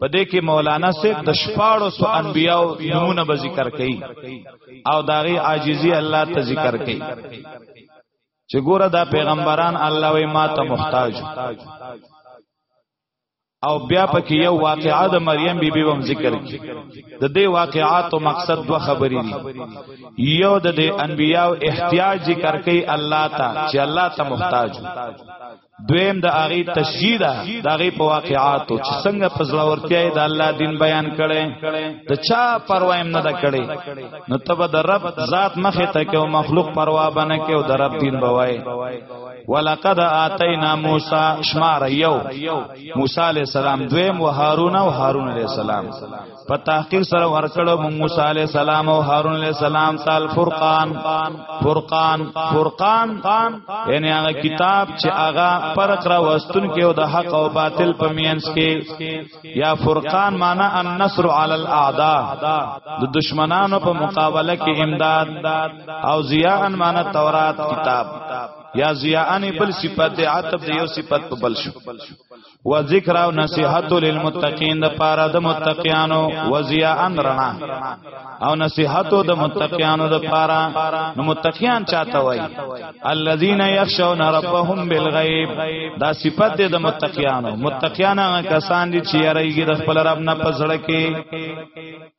په دې کې مولانا صاحب د شپاړو سو انبیاو نمونه به ذکر کړي او داغي عاجزي الله ته ذکر کړي چې ګوره دا پیغمبران الله وې ما ته محتاج او بیا پکې یو واقعا د مریم بیبي بم ذکر کی د دې واقعاتو مقصد دوه خبرې دي یو د دې انبیاو احتیاج ذکر کوي الله ته چې الله ته محتاج دویم د هغه تشهید د هغه په واقعاتو چې څنګه په زړورتیا د الله دین بیان کړي د چا پروايم نه کړي نو تب د رب ذات مخه ته کې او مخلوق پروا بنه کې او د رب دین بوای ولقد اتینا موسی شمار یو موسی علی السلام دویم و هارون او هارون علی السلام په تحقیق سره ورکړو موسی علی السلام او هارون علی السلام تال فرقان فرقان فرقان یعنی هغه کتاب چې هغه فرق را وستون کې او د حق او باطل په مینس کې یا فرقان معنی النصر علی الاعداء د دشمنانو په مقابله کې امداد او ضیاء معنی تورات کتاب یا ضیاء ان بل صفت عتب یو صفت په بل شو و ذکر او نصیحت للمتقین د پاره د متقیانو و ضیاء رڼا او نصیحت د متقیانو د پاره نو متقیان چاته وای الذین یخشون ربهم بالغیب دا صفت د متقیانو متقیان هغه کسان دي چې یریږي د خپل رب نه پزړه کې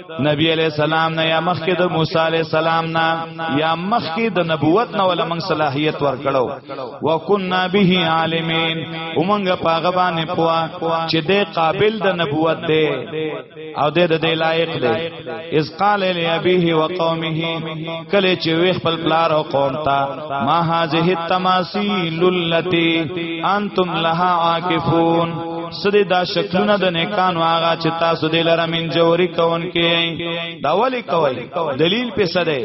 نبی علیہ السلام نه یا مخکې د موسی علیہ السلام نه یا مخکې د نبوت نه ول موږ صلاحیت ورکړو وکنا به عالمین ومنګ پاغه باندې پوا چې د قابل د نبوت دی او د د لایق دی اس قال لی ابيه وقومه کله چې وی خپل پلار او قوم ته ما هذه التماثيل التي انتم لها عاكفون سدی دا شکلونه د نیکانو هغه چې تاسو دې لره من جوړی کون کې دا ولی کوي دلیل په سده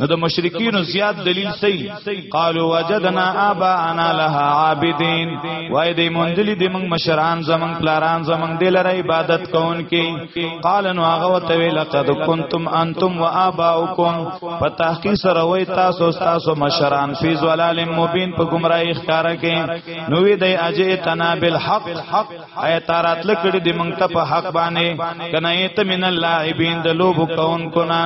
نو د مشرکین زیات دلیل صحیح قالو وجدنا ابانا لها عابدین وای دې مونږلی دې موږ مشران زمنګ پلاران زمنګ دې لره عبادت کون کې قال نو هغه وته لقد کنتم انتم واباؤکم په تحقیق سره وای تاسو تاسو مشران فی ظلال مبین په گمراهی ښکارا کې نو وی دی اجه تنا بالحق اي تارات لکړي د مونږ ته په حق باندې کنه ایت من اللاعبین د لوب کون کنا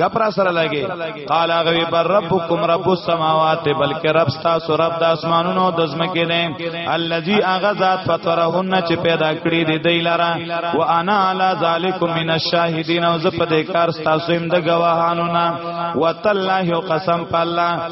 غپرا سره لګي قال غوی بر ربکم رب السماوات بلکې رب تاسو رب د اسمانونو د زمکه نه الذي اغذات فطرهن چې پیدا کړی دی دی لرا وانا على ذلکم من الشاهدین او زپد کار تاسو هم د گواهانو نه وتالله قسم په الله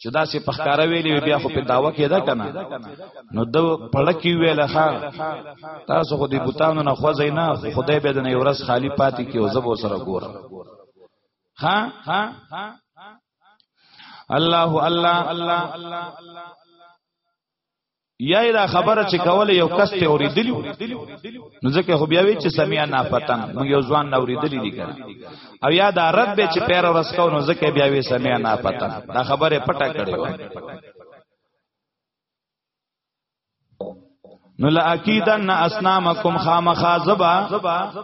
چې دا سي په ښکارا ویلې بیا خو په داوا کې ده کنه نو د پړکی ویل ښا تاسو خو دې بوتانو نه خوځې نه خدای به دې ورځ خالی پاتې کې او زبو سره ګور ها ها الله الله الله یا دا خبره چې کوله یو کس ته اوریدلی نو ځکه خو بیا وی چې سمیا نه پتن موږ یو ځوان نه اوریدلی دی کنه او یا دا رد به چې پیر ورس کو نو ځکه بیا وی سمیا نه پتن دا خبره پټه کړې و نو لاکیدن اسنامکم خامخازبا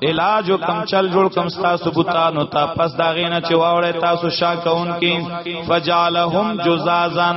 علاج کم چل جوړ کم تاسو بوتانو تا پس دا غینه چې واوړې تاسو شاکون کې فجالهم جزازن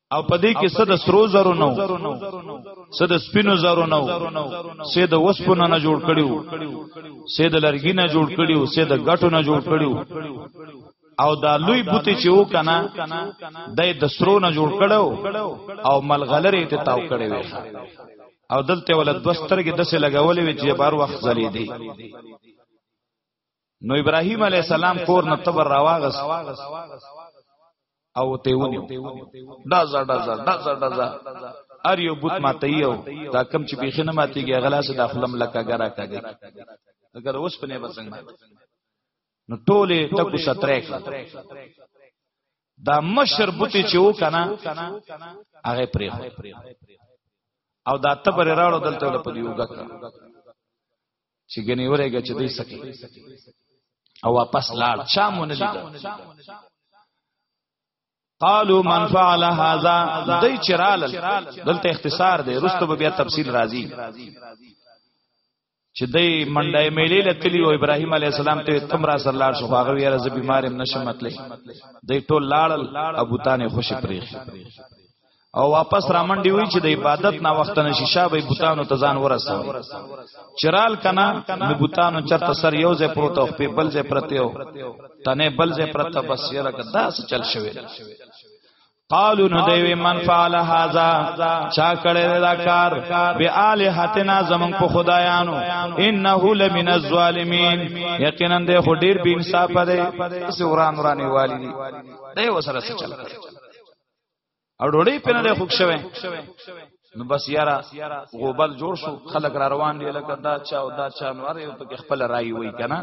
او په دې کې څه د سرو زرو نو څه د سپینو زرو نو څه د وسپونو نه جوړ کړیو څه د لرګي نه جوړ کړیو څه د غټو نه جوړ کړیو او دا لوی بوتي چې و کنه د د سرو نه جوړ کړو او ملغلره ته تاو کړی وي او دلته ول دوسترګې دسه لګولې وي چې بار وخت زلي دي نو ابراهيم عليه السلام کور نه تبر راواغس او ته ونیو دا زړه دا زړه دا زړه دا زړه ار یو بوت ماته یو دا کم چې بیخ نه ماته کې غلاس داخلم لکه ګرا کاږي اگر اوس پنه بسنګ ماته نو ټوله تکو ستریک دا مشر بوتي چې و کنه هغه پرې او دا تبر راړو دلته ول په دیوګه چې ګنې ورېګه چې دوی سکی او واپس لاړ چا مونږ لیدل قالوا من فعل هذا دای چرال دلته اختصار دی رستو به بیا تفصیل راځي چې دای منډای میلې لتلی او ابراهیم علی السلام ته تمرا سره لاړ شو هغه ویره ز بیمارم نشم متلې دای ټول لاړل ابو تانه خوشی پریخ او واپس را منډي وي چې د عبادت نا وخت نه شیشه به بوتانو ته ځان ورسوي چرال کنا د بوتانو چرته سر یو ځای پروت او په بل ځای پرته یو تنه بل ځای پرته بس یره کدا څه چل شوی قالو نو دیوی من فعل هذا چا کړه دا کار به الہتنا زمون په خدایانو انه لمن الظالمین یقینا د خډیر بی انصاف ده سوران ورانی والی دی دی وسره څه چل کړ او ډوډۍ په نه خوښ شوه نو بس یارا غوبل جوړ شو خلک را روان دي لکه دا چا او دا چا نو اره په خپل رائے وای کنه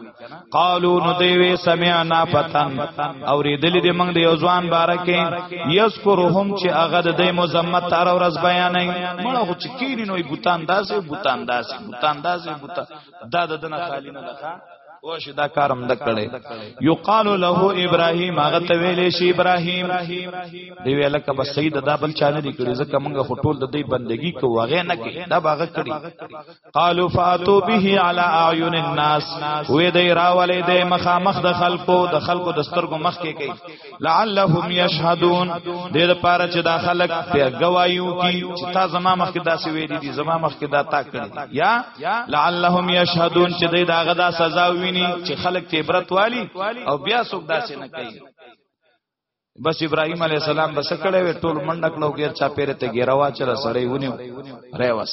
قالو نو دی وی سمعنا فتن او ریدل دي موږ د یوزوان بارکه یذکرهم چې هغه د مزمت تر ورځ بیانې مړ خو چې کینې نو بوتان داسې بوتان داسې بوتان داسې بوتان دا د دنه خالی نه لکه او شو دا کارم د کړي یقال له ابراهیم هغه ته ویلې شي ابراهیم دی ویل ک بس سید دا بل چا نه کړي ځکه موږ خټول د دې بندگی کو وغه نه کړي دا باغ کړي قالو فاتو به علی اعین الناس وې دی راولې د مخامخ د خلکو د خلکو د سترګو مخ کې کوي لعلهم یشهدون دې لپاره چې دا خلک ته گوايو کی چې تا زما مخ کې داسې ویلي دي زما مخ کې دا تا کړی یا لعلهم یشهدون چې دې دا غدا سزا ویني چې خلک ته عبرت والی او بیا څوک داسې نه کوي بس ابراهيم عليه السلام بس کړه وی ټول منډک لو غیر چا پیره ته ګیروا چر سړی ونیو ریوس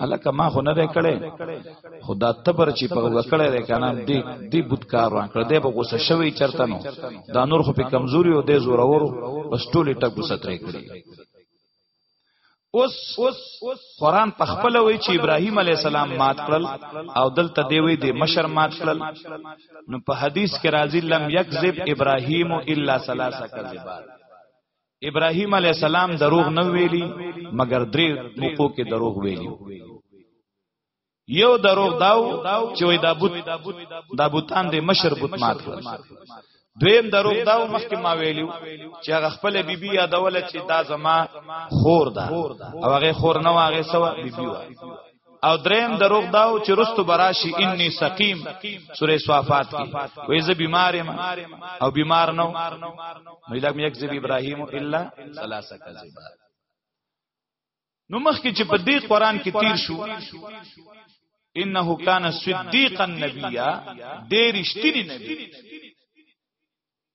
الکه ما خو نه دی کړی خدا تبر چې په وکړی دی کنه دی دی بوت کار وان کړ دی به غوسه شوی چرته نو دا نور خو په کمزوري او دی زور اورو بس ټوله ټک غوسه ترې کړی اوس قران په خپل وی چې ابراهیم علی السلام مات کړل او دلته دی وی د مشر مات کړل نو په حدیث کې راځي لم یکذب ابراهیم الا ثلاثه کذبات ابراهيم عليه السلام دروغ نه ویلي مګر درې موقو کې دروغ ویلي یو دروغ داو چې وای دا بوت دا بوتان د مشر بوت مات کړ دویم دروغ داو مخکې ما ویلو چې هغه خپل بیبي یادوله چې دا زما خور ده او هغه خور نه واغې سوا بیبي وای او دریم دروغ داو چې رستو براشي انی سقیم سوره صفات کې وې زه بیمار یم او بیمار نو نو لکه یک ذی ابراهیم الا ثلاثه کذبا نو مخکې چې په دې قران کې تیر شو انه کان صدیقا نبیا دې رښتینی نبی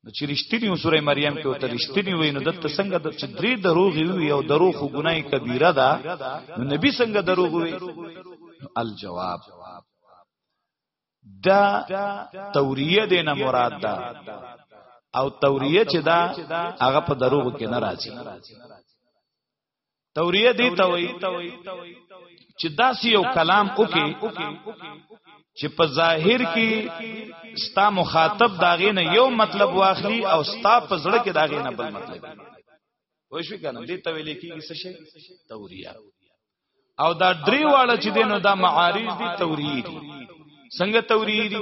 نو چې رښتینی سورې مریم کې او ته رښتینی وې نو دته څنګه د چې درې دروغ وي او دروغ ګناي کبیره ده نو نبی څنګه دروغ وي الجواب دا توریه دې نه مراد ده او توریه چې دا هغه په دروغ کې نه راځي توریه دی ته وای چې داسې یو کلام وکي چې په ظاهر کې ستا مخاطب داغې نه یو مطلب واخلي او ستا په زړه کې داغې نه بل مطلب وای شو کنه دې ته ویل کېږي څه شي توریه او دا درې واړه چې دینو دا معارض دي توریه دي څنګه توریه دي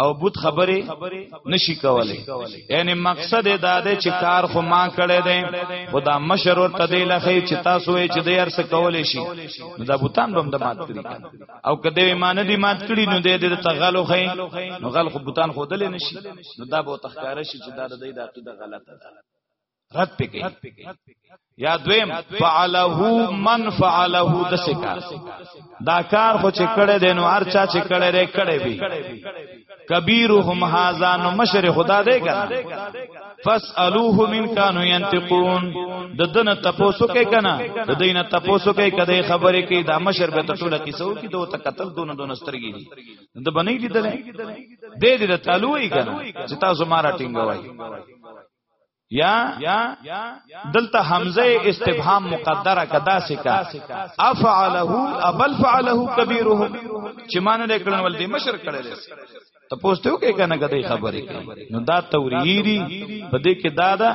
او بوت خبره نشي کولای یعنی مقصد دا دی چې کار خو ما کړی دی خدا مشر ورته دی لخی چې تاسو یې چې د یار څه کولای شي نو دا بوتان به هم د مات کړی او کده ایمان دی مات کړی نو دې د تغلو خی نو غل خو بوتان خو دل نشي نو دا به تخکاره شي چې دا د دې د عقیده غلطه ده رد پی گئی یا دویم فعله من فعله د سکار دا کار خو چې کړه دین او هر چا چې کړه ری کړه وی کبیرهم هاذا نو مشر خدا دې کنه فاسالوه من کانوا ينتقون د دنه تپوسو کې کنه د دینه تپوسو کې کده خبرې کې دا مشر به ټوله کیسو کې دوه تکتل دونه دونه سترګې دي د بنې لیدل دې دې تعلوي کنه چې تاسو مارا ټینګ وای یا دلته حمزه استفهام مقدره کدا سکا افعله ابل فعله کبیرهم چې مان نه کړن ول دې مشر کړل ته پوښتنه وکړه کنه کدی خبرې نو دا توریری په دې کې دا دا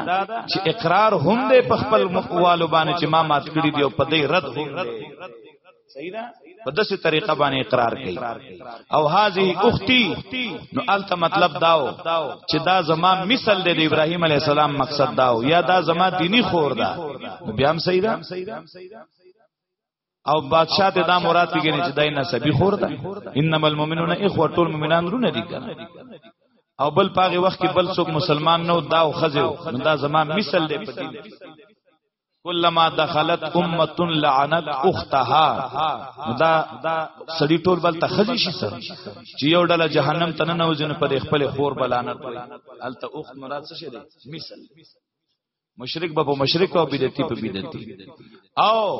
چې اقرار هم دې په خپل مخوالو باندې چې ما مات کړی دی او په دې رد هم دی په داسې طریقه باندې اقرار کړي او هاذه اختی نو الته مطلب داو چې دا زما مثال دی د ابراهیم علی السلام مقصد داو یا دا زما دینی خور ده دا. بیا هم صحیح ده او بادشاہ ته دا مراد پیګنی چې دای نه سبي خور ده انما المؤمنون اخوه ټول مؤمنان رونه دي کنه او بل پاغه وخت کې بل څوک مسلمان نو دا او خزه نو دا زما مثال دی په دین کلما دخلت امه لعنت اختها دا سړی ټول بل تخزی شي سر چې یو ډله جهنم ته نه وځنه پر خپل خور بلانت وي الته اخت مراد څه شي مثال مشرک به په مشرک او بدعتي په بدعتي او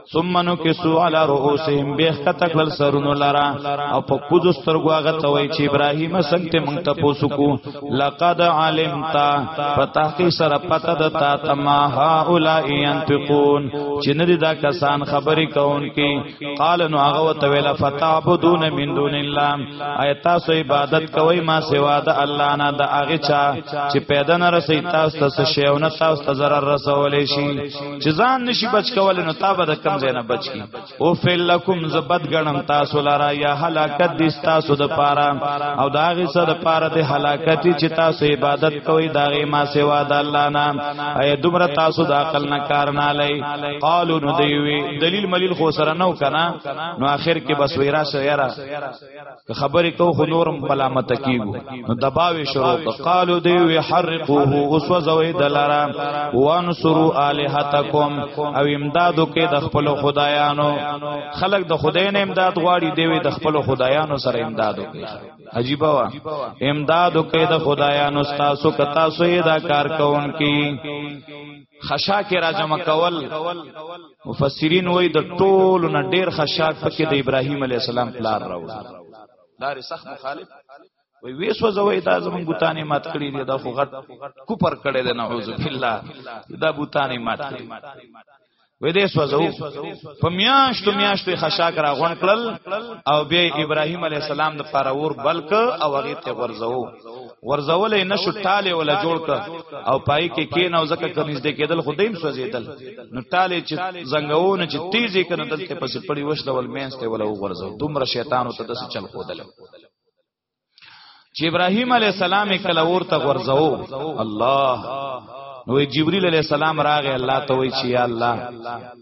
ثم نو کسو علی رؤوسهم بهخته کل سرونو لرا او په کوزو سترګو هغه ته وای چې ابراهیم څنګه مونږ ته پوسوکو لقد علمتا فتحقی سره پته د تا تما هؤلاء ينفقون چې نه دا کسان خبرې کوونکې قال نو هغه ته ویل فتعبدون من دون الله ایت تاسو عبادت کوئ ما سوا د الله نه د هغه چا چې پیدا نه رسي تاسو ته شیونه تاسو ته zarar رسول شي چې ځان نشي بچ کول نو تا به د کم ځای نه بچ کی او فلکم زبد غنم تاسو لرا یا هلاکت دي تاسو د پاره او دا غي سره د پاره د هلاکت چې تاسو عبادت کوئ دا غي ما سوا د الله نام اي دومره تاسو د عقل نه کار نه لای قالو نو دی وی دلیل ملیل خو سره نو کنه نو اخر کې بس ویرا سره که خبرې کو خو نورم ملامت کیږو نو دباوي شروع ک قالو دی وی حرقوه اوس وزوي دلارا وانصروا الہتکم او امدادو کې د خپل خدایانو خلق د خدای نه امداد غواړي دی وی د خپل خدایانو سره امدادو کوي عجیب وا امدادو کې د خدایانو تاسو کتا سو دا کار کوونکی خشاک را جمع کول مفسرین وای د ټولو نه ډیر خشاک پکې د ابراهیم علی السلام پلار راو لار سخت مخالف وی وی سوځوي دا زمون بوتانه مات کړی دی دا خو غټ کوپر کړی دی نعوذ بالله دا بوتانه مات کړی وې دې سوځو په میاشتو میاشتو خشاک را غون کړل او بیا ابراهیم علی السلام د پاره ور بلک او هغه ته ورځو ورزولې نشو ټاله ولا جوړ ک او پای کې کې نو زکه کنيز دې کېدل خدایم سوځېدل نو ټاله چې زنګوونه چې تیزی کنه دلته پسې پړی وښله ول مینسته ولا وغورځو دومره شیطان ته دسې چل خودل چې ابراهیم علی السلام کله ورته غورځو الله نو جبريل عليه السلام راغی الله ته وی چې یا الله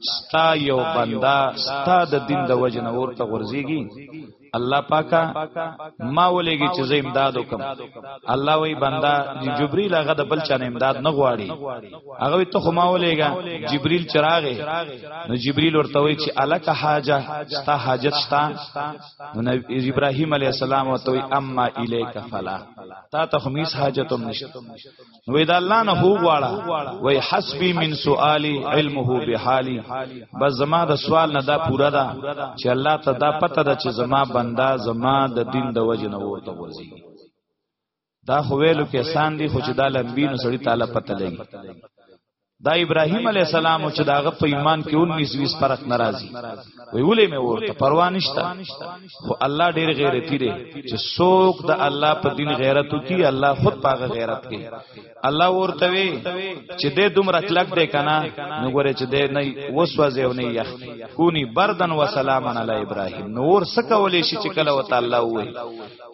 ستا یو بندا ستا د دین د وجنه ورته غورځيږي الله پاکا ما ولېږي چې زه امداد وکم الله وی بندا جبريل هغه د بل چا نه امداد نه غواړي هغه ته خو ما ولېګا جبريل چراغه نو جبريل ورته وی چې الک حاجه ستا حاجت ستا نو ابراهيم عليه السلام ورته وی اما اليک فلا تا ته خمیس حاجتوم نشته وې دا الله نه هو غواړه وې حسبي من سوالي علمه بحالي بس زما د سوال نه دا پورا ده چې الله ته دا پته ده چې زما بندا زما د دین د وجه نه ورته ورزي دا خو ویلو کې سان دي خو چې دا لمبي نو سړی تعالی پته لګي دا ابراهيم عليه السلام چې داغه په ایمان کې 19 20 فرق ناراضي وی ولې مې ورته پروا نشته خو الله ډېر غیرتی دی چې څوک د الله په دین غیرت کوي الله خود پاغه غیرت کوي الله ورته وی چې دې دومره کلک دی کنه نو ګوره چې دې نه وسوځي او نه یخ کونی بردن و سلامن علی ابراهیم نور سکولې شي چې کله وته الله وې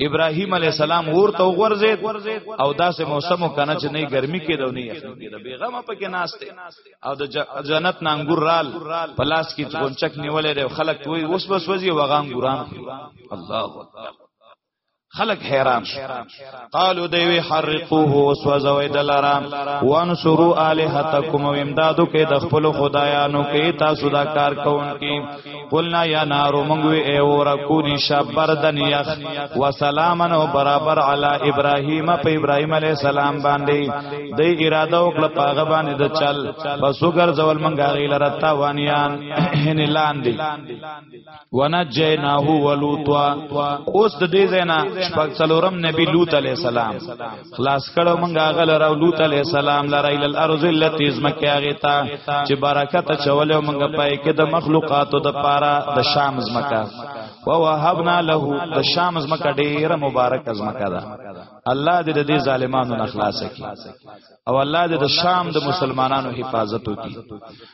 ابراهيم عليه السلام ورته وغورځید او داسې موسمو کنه چې نه ګرمي کېده او نه یخني کېده بیغمه پکې ناشته او د جنت نانګور رال پلاس کې چونچک نیولې ده خلک وای اوس بس وځي وغان ګوران الله اکبر خلق حیران شو قالو دیوی حرقوه وسوزوی دلرام وانصرو آلهتکم و امدادو که دخپل خدایانو که تاسو دا کار کون کی قلنا یا نار منگوی اے اورا کونی شب بردن یخ و سلامن و برابر علی ابراهیم په ابراهیم علی السلام باندې د اراده او کله پاغه باندې د چل پسو ګرځول منګا غیل رتا وانیان هن لاندې ونجیناه ولوطا اوس د دې زینا شپږ څلورم نبی لوط علی السلام خلاص کړو مونږه غل راو لوط علی السلام لرا ال الارض التي زمکه غیتا چې برکت چولې مونږه پای کې د مخلوقاتو د پارا د شام زمکه او وهبنا له د شام زمکه ډیره مبارک زمکه ده الله دې د دې ظالمانو نه خلاص کړي او الله دې د شام د مسلمانانو حفاظت وکړي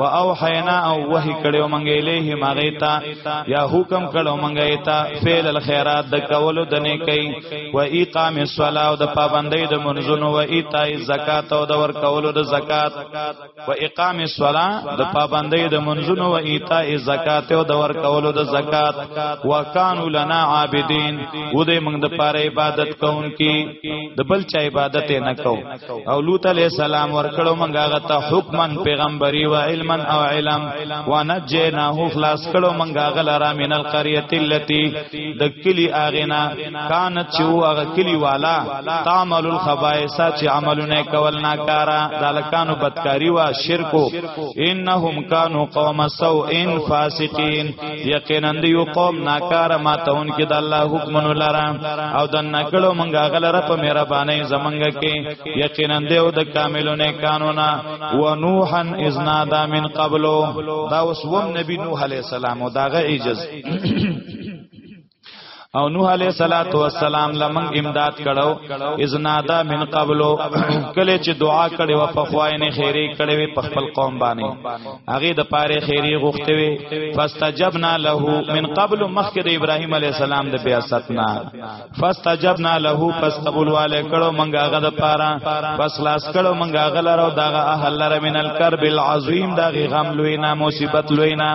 وا اوحینا او وحی کړو مونږ الیه ماغه تا یا حکم کړو مونږه تا فعل الخيرات د کولو د نیکي و اقام الصلاه او د پابندۍ د منځونو و ایتای زکات او د ور کولو د زکات و اقام الصلاه د پابندۍ د منځونو و ایتای زکات او د ور کولو د زکات وکانو لنا عابدین و دې مونږ د پاره عبادت کوونکی د بل چا عبادت نه کوو او لوط علیہ السلام ورکړو مونږه غته حکمن پیغمبري و علما او علم ونجیناه خلاص کړو مونږه غلرا من القريه التي د کلی اغنا کان چو اغه کلی والا تعمل الخبائث چې عملونه کول نه کارا دالکانو بدکاری و شرکو انهم کانوا قوم سوء فاسقین یقینا دیو قوم ناکار ما تهون کې د الله حکمونو لرا او د نکړو مونږه غلره په مهرباني زمنګ کې یقینا دیو د کاملونه قانونا و نوحن اذنا دا من قبلو دا اوس و نبی نوح علی السلام او داغه ایجز او نوح علیہ الصلات والسلام لمن امداد کړو اذنادا من قبلو کله چې دعا کړي و په خوینه خیری کړي وي په خپل قوم باندې هغه د پاره خیری غوښته وي فاستجبنا له من قبل مخکې د ابراهیم علیہ السلام د بیاستنا فاستجبنا له پس قبول والے کړو منګه هغه د پاره پس لاس کړو منګه هغه لرو دغه اهل لره من الکرب العظیم دغه غم لوینا مصیبت لوینا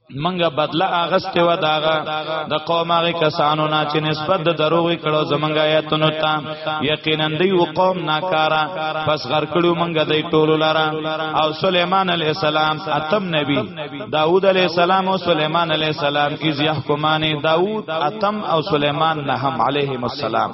منګه بدله اغسته و داغه د قوم هغه کسانو نه چې نسبت د دروغ کړو زمنګ آیاتونو ته یقینا دی و قوم ناکارا پس غر کړو منګه دی ټول لرا او سليمان عليه السلام اتم نبی داوود عليه السلام او سليمان عليه السلام کی زیحکمانه داوود اتم او سليمان نهم عليهم السلام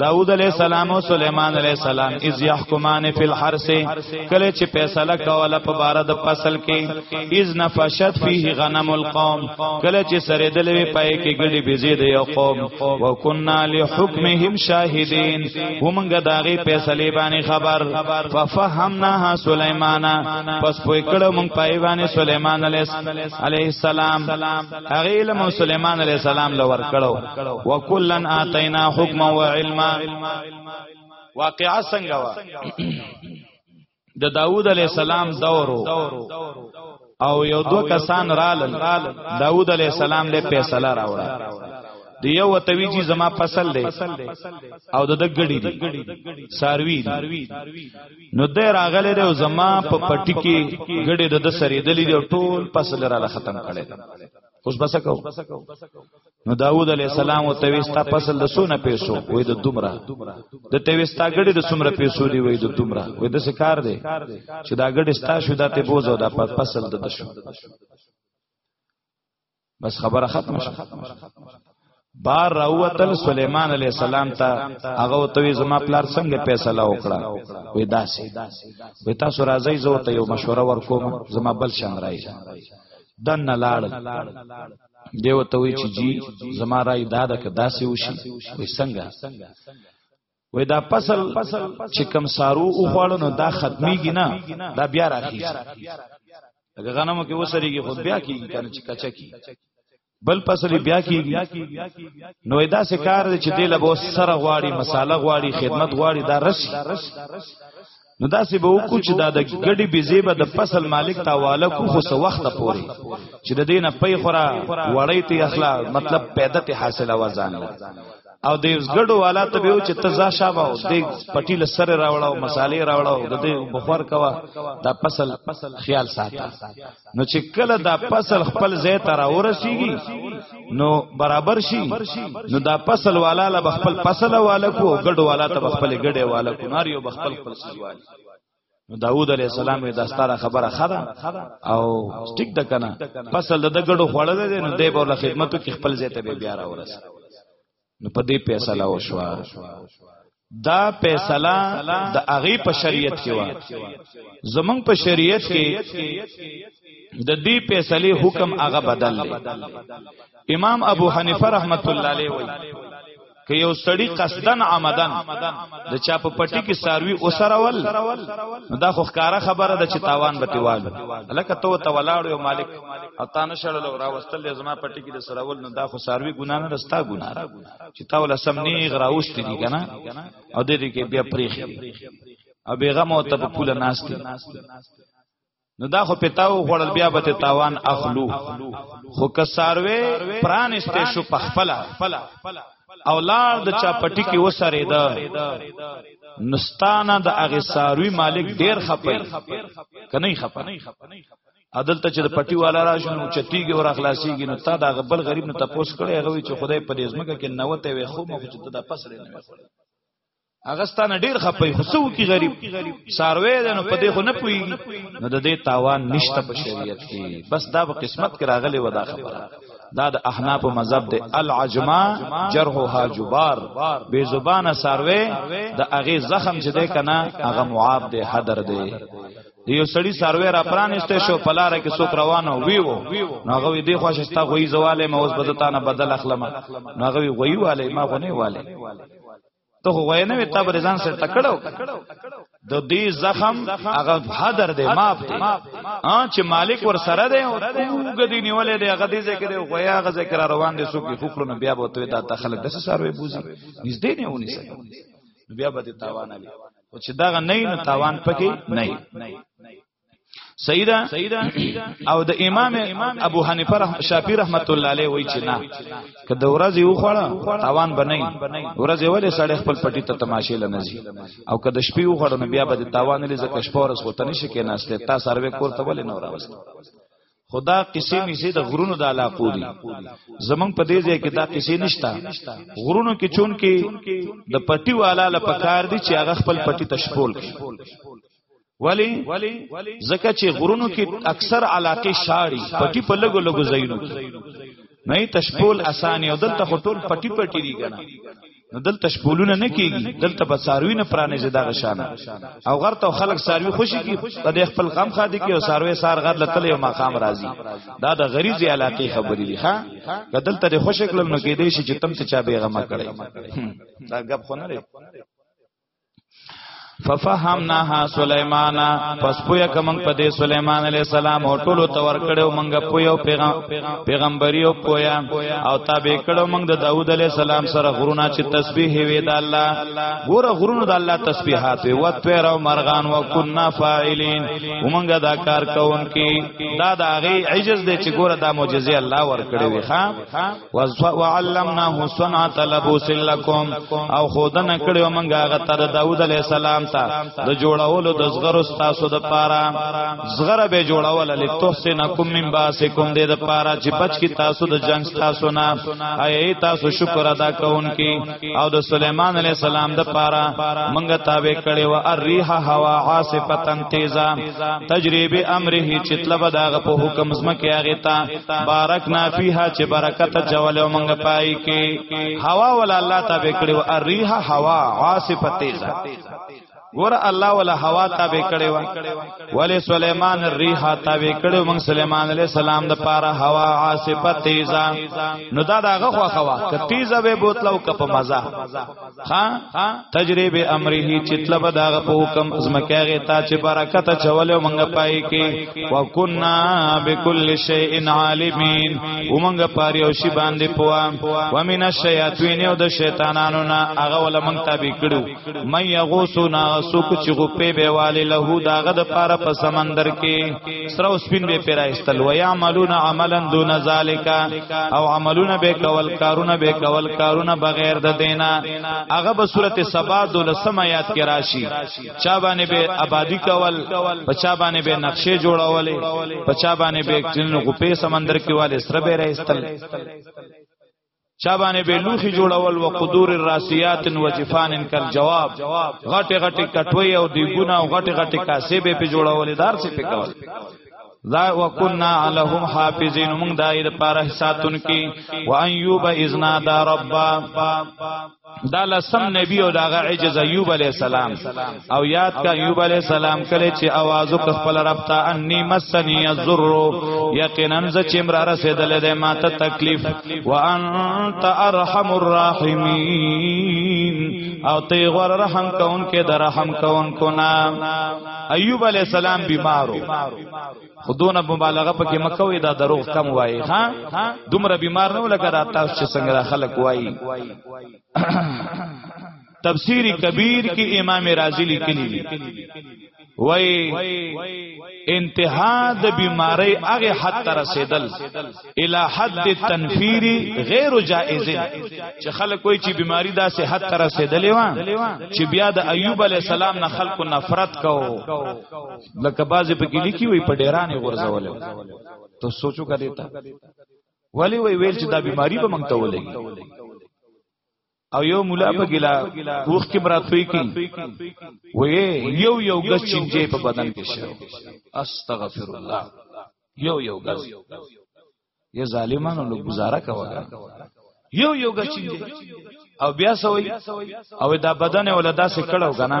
داود علیہ السلام او سليمان علیہ السلام اذ يحكمان في الحرس کله چې فیصله کوله په بار د فصل کې اذ نفشت فيه غنم القوم کله چې سره دلوي پای کې ګډي بيزي د یو قوم وکنا لحکمهم شاهدين همغه داغي فیصله باندې خبر ففهمناها سليمان پس پوي کړه مونږ پای باندې سليمان علیہ السلام هغه علم سليمان عليه السلام لور کړو وکلن اتینا حکما و علما واقعا څنګه وا د داوود عليه السلام دورو او یو دو کسان رالل داوود علی السلام له فیصله راوړه دی یو توی جی زما فصل دی او د دګړی دی ساروی دی نو د راغله د زما په پټی کې ګډه د سری دلی دی ټول فصل را ختم کړي اوس بس کو نو داوود علی السلام او تويستا فصل د سونه پیسو وې د دومره د تويستا ګډه د سمره پیسو دی وې د دومره وې د سکار دی چې دا ګډه ستا شو د ته بوزو د فصل د دشو بس خبره ختمه شوه بار راوتل سليمان عليه السلام ته هغه توي زما پلار څنګه فیصله وکړه وې داسې وې تاسو راځي زه ته یو مشوره ورکوم زما بل شان راي دن لاړ دیو ته وی چې جی زما رای داده که داسې وشي وې څنګه وې دا فصل چې کم سارو او خوړو نو دا ختميږي نه دا بیا راخیږي لکه غنمو کې وسريږي خو بیا کیږي کنه چې کچا کی بل فصل بیا کیږي نو دا سه کار چې دی له سره غواړي مساله غواړي خدمت غواړي دا رش نو دا سی به وکړو چې دا د ګډي بيزي به د فصل مالک تاواله کو خو سو وخت پوري چې د دینه پي خورا وړی ته اخلا مطلب پیدا ته حاصله وزان او د زګړو والا ته به چې تزا شابه او د پټی له سره راوړاو مصالې راوړاو د دې بخور کوا دا فصل خیال ساته نو چې کله دا فصل خپل ځای ته راورسیږي نو برابر شي نو دا فصل والا له خپل فصل والا کو ګډ والا ته خپل ګډه والا کو نار یو خپل خپل سیوال نو داوود علی السلام دا ستاره خبره خره او ټیک د کنه فصل د ګډو خوړل دي نو دی به له خدمتو کې خپل ځای ته بیا راورسي نو په دې فیصله وشوه دا فیصله د هغه په شریعت کې و زمون په شریعت کې د دې فیصله حکم هغه بدل دی امام ابو حنیفه رحمت الله علیه وایي که یو سړی قصدن عمدن د چا په پټی کې ساروی اوسرول دا خو ښکارا خبره ده چې تاوان به تیوال لکه تو تولاړو مالک او تا نه شړل او راوستل زما پټی کې د سراول نو دا خو ساروي ګنا نه رستا ګنا چې تا ول سم نه غراوست دي کنه او دې کې بیا پریخ او بیغم او تب کوله ناشته نو دا خو پتاو غړل بیا به تاوان اخلو خو کساروي پران استه شو پخپلا او لار د چا پټی کې وسره ده نستانه د اغه ساروي مالک ډیر خپي کني خپي عدل ته چې د پټي والا راشي نو چتیږي ور اخلاصيږي نو تا دا غبل غریب نه تاسو کړي هغه چې خدای په دې ځمکه کې نوته وي خو مخ چې دا پسره نه وي اغستانه ډیر خپي خصو کی غریب ساروی ده نو پدې خو نه پوي نو د دې تاوان نشته په شریعت کې بس دا په قسمت کې راغلي ودا خبره دا د احناف مذهب د العجما جرحها جبار بے زبان ساروی د اغه زخم چې ده کنه اغه معاب ده حدر ده د یو سړی سروې را پرانسته شو په لار کې څوک روانو ویو نو هغه وی دی خوښ ستا غوي زواله ما اوس بدتانه بدل اخلم نو هغه وی غوي والے ما خو نه والے ته خو غوي نه وي تب رضان سره تکړو د دې زخم هغه حدر دی معاف دی ا چې مالک ور سره دی او غدي نیولې دی هغه دې ذکر دی غوي هغه ذکر روان دي څوک فکر نه بیا بوته دا تخلق د سروې بوزي نږدې نه ونی سره بیا به تاوان علي او چې دغه نه نو تاوان پکې نه سیدا او د امام ابو حنیفه رح... شافعی رحمت الله علیه وای چې نه که د ورځې یو خوړه تاوان بنئ ورځې ولې سړی خپل پټی ته تماشې لنځي او که د شپې یو خوړه نو بیا به د تاوان لې زکه شپه ورځ خو تنه شي کې ناشته تا سروې کور ته ولې نه راوست خدا قصې میسه د غرونو د علاقو دي زمنګ په دې ځای کې دا قصې نشتا غرونو کې چون کې د پټي والا ل پکار دي چې هغه خپل پټي تشپول کړي ولی زکه چې غرونو کې اکثر علاقې شاړي پټي په لګو لګو ځایونو کې نه تشپول اسانه او دلته خټول پټي پټي دي کنه نو دلته شپولونه نه کیږي دلته به ساروی نه پرانه زیاده غشانه او غر ته خلک ساروی خوشي کی په دې خپل غم خادي کی او ساروی سار غر لتل یو مقام راځي دا د غریزي علاقه خبرې دي ها دلته د خوشکل نو کې دې شي چې تم ته چا بیغمه کړي دا غب خو نه لري ففهمناها سليمان پس پویا کمن په دې سليمان عليه السلام او ټولو تور کړو منګه پویو پیغمبري او پویا او تابع کړو منګ د داوود عليه السلام سره غرونه چې تسبيح وي د الله ګوره غرونه د الله تسبيحات او تیر او مرغان او كنا فاعلين ومنګه دا کار کوونکی دا د هغه عجز دی چې ګوره دا معجزه الله ور کړی وي ها وعلمناه صنعت لبوس لكم او خودنه کړو مونږه هغه تر داوود علی السلام ته د جوړولو د زغرو تاسو د پاره زغره به جوړول علی تحسنکم من باسکم د د پاره چې بچ کی تاسو د جنگ تاسو نه ای تاسو شکر ادا کوونکی او د سليمان علی السلام د پاره مونږه تابع کړي و الريح هوا عاصفتن تیزا تجربه امره چې طلب داغه په حکم زمکه هغه ته بارکنا فیها چې برکت چولو مونږ پای کې هوا ول الله تابع کړو الريح هوا عاصفه تیزه ګور الله ولا هوا تابع کړي وا ولې سليمان الريح تابع کړو موږ سليمان عليه السلام د پاره هوا عاصفه تیزه نو دا دغه خو خوا ک تیزه به بوتلو ک په مزه خا تجربه امره چې طلب داغه په حکم زمکهغه تا چې برکت چولې مونږه پای کې وکنا بكل شيء عالمين ومونږه پاره او شی باندې پوا ومن الشياطين او د شیطانانو نه هغه ول مونږ تابع کړو مې یغوسو نا سوک چې غپې به والي له داغه د پاره په سمندر کې سره او سپین به پیرایستل و یعملون عملا دون ذالک او عملونه به کول کارونه به کول کارونه بغیر د دینا هغه به سورته سبا دولسم آیات کې راشي چا باندې به آبادی کول پچا باندې به نقشې جوړولې پچا باندې به جن غپې سمندر کې والے سره به رایستل چا باندې به لوخي جوړول و قدور الراسيات و جفان کل جواب غټه غټه کټوي او دیګونه او غټه غټه کاسې به په جوړول دار څه پکول لا وکنا لهم حافظین موږ دای د پاره ساتون کی و ایوب اذنا دا رب دا لسم نبی او داغه عجز ایوب علی السلام او یاد کا ایوب علی السلام کله چې आवाज وک خپل رب ته انی مسنی الذر یقینا ز چې مر رسیدل د ماته تکلیف وانت ارحم الراحمین او تی غور رحم کون کې در رحم کون کو نا ایوب علی السلام بیمارو خودونه مبالغه پکې مکوې دا دروغ کم وایي ها دومره بیمار نه لکه دا تاسو چې څنګه خلک وایي تفسیر کبیر کې امام رازی لیکلی دی وای انتها د بیماری هغه حد تر رسیدل الی حد تنفیر غیر جائز چې خلک کوئی چې بیماری دا سه حد تر رسیدلې و چې بیا د ایوب علی السلام نه خلکو نفرت کو لکه بازي په کې لیکي وي په ډیرانې غورځول ته سوچو کا دیتا ولی وی ویل چې دا بیماری به منګته ولګي او یو مولا په ګلا وخ کې براتوي کی وې یو یو غچ چینجه په بدن کې شو استغفر الله یو یو غچ یا ظالمانو لو گزاره کوه یو یو غچین دی او بیا سوی او دا بدن ولا داسې کړو غنا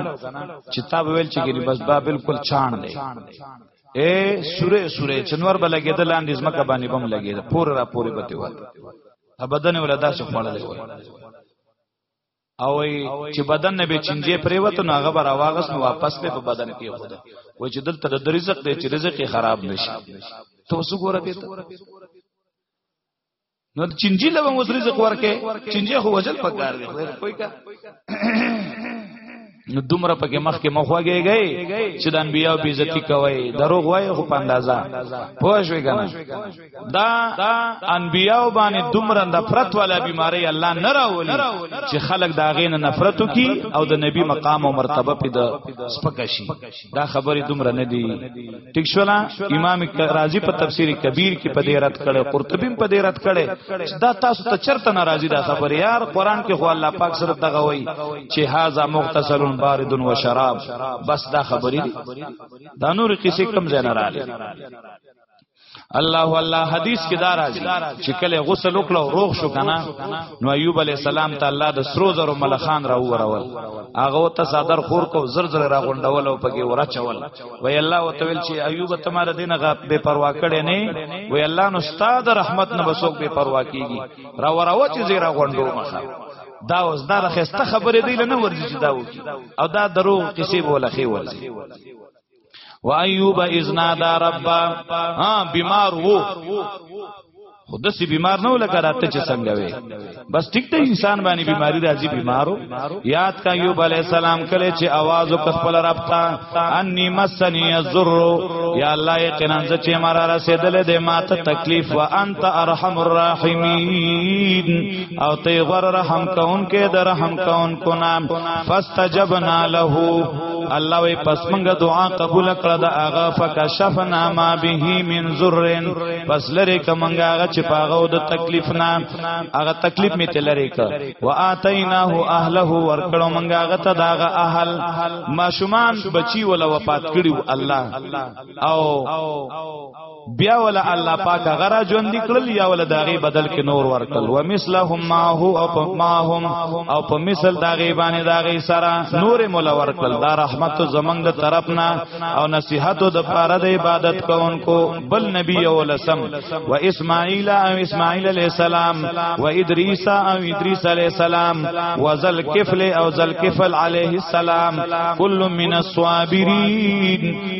چې تا ویل چې ګری بس با بالکل چاڼ دی اے سوره سوره چنور بلګې د لاندې زمکه باندې بم لګې پور را پورې بته وته بدن ولا داسې خړلې وای او چې بدن نه به چنجه پریوت نو هغه بر واغس نو واپس له په بدن کې خود و چې دلته د رزق دی چې رزق یې خراب نشي ته وسو ګوره دې نو چنجي له موږ رزق ورکه چنجه هو وجل پکار دی خو کوي کا نو دومره پکې مخ کې مخواږي گئی چې د انبیاء په عزت کوي دروغ وای خو په اندازا پوه شوې کنه دا انبیاء باندې دومره نفرت والا بیماری الله نه راولي چې خلک دا غین نفرت کی او د نبی مقام او مرتبه په د سپکشي دا خبرې دومره نه دي ټیک شولا امام رازی په تفسیر کبیر کې په دې رات کړي قرطبی په دې رات کړي دا تاسو ته چرته ناراضي دا خبر یار قران کې خو الله پاک سره دغه وای چې هاذا مغتسل بارد و شراب بس دا خبرې دا نور قصې کم زنه رااله الله الله حدیث کې دار راځي چې کله غسل وکړو روغ شو کنه نو ایوب علی السلام ته الله د سرو زرو ملخان را وراول هغه ته صدر خور کو زر زر را غونډول او پکې ورچول وی الله وتعالى چې ایوب تمہاره دین غاب بے پروا کړي نه وی الله نو استاد رحمت نه بسوک بے پروا کیږي را وراو چې زیرا غونډو مخه دا اوس دا خسته خبره دی نه ورځي چې دا وکی او دا درو کسی بوله خي ورځي و ایوب اذ نادى ربا ها بیمار وو خو د سی بیمار نه لکه راته چې څنګه وي بس ټیک ته انسان باندې بیماری راځي بیمارو یاد کا یوب علی السلام کله چې आवाज او خپل رب ته انی مسنی الذر یا الله یقینا چې مرا رسیدل دې ماته تکلیف و انت ارحم الراحمین او ته غر رحم کون کې در رحم کون کو نام فاستجبنا له الله وی پس منګه دعا قبول کړه د اغا فکشفنا ما به من ذرن پس لری ک منګه هغه چې پاغه د تکلیف نه هغه تکلیف می تلری ک واتیناه اهله ورکړو منګه هغه ته داغه اهل ماشومان بچی ولا وفات کړیو الله او بیا ول الله پاک غرا ژوند کړل یا ول داغي بدل کې نور ورکل و مثلهم ما هو او ما هم او په مثل داغي باندې داغي سرا نور مولا ورکل دا رحمت زمنګ د طرفنا او نصيحت د پاره د عبادت کوونکو بل نبی او لسم و اسماعیل او اسماعیل علی السلام و ادریس او ادریس علی السلام و ذل کفل او ذل کفل علیه السلام کل من الصابرین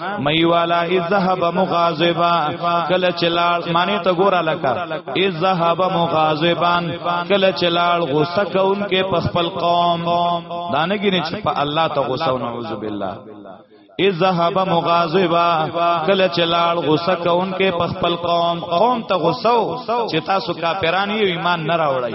مئی والا اذ ذهب مغاظبا کله چلال معنی ته ګورا لکا اذ ذهب مغاظبا کله چلال غصه کون کې په خپل قوم دانګی نه چې په الله ته غصه او نعوذ بالله اذ ذهب مغاظبا کله چلال غصه کون کې په خپل قوم قوم ته غصه چې تاسو کافرانی ایمان نه راوړی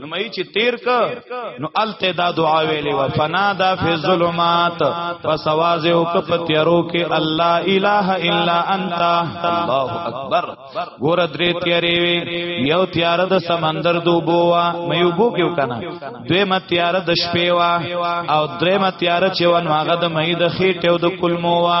نو مې چې تیر ک نو الته دا دعا ویلې و فنا دا فی الظلمات پس आवाज او ک پتیرو کې الله اله الا انت الله اکبر ګور درې تیارې وی یو تیار د سمندر دوبو وا مې وبو کې وکنه دوی م تیار د شپې وا او درې م تیار چې ون واغه د مې د خېټه او د کلمو وا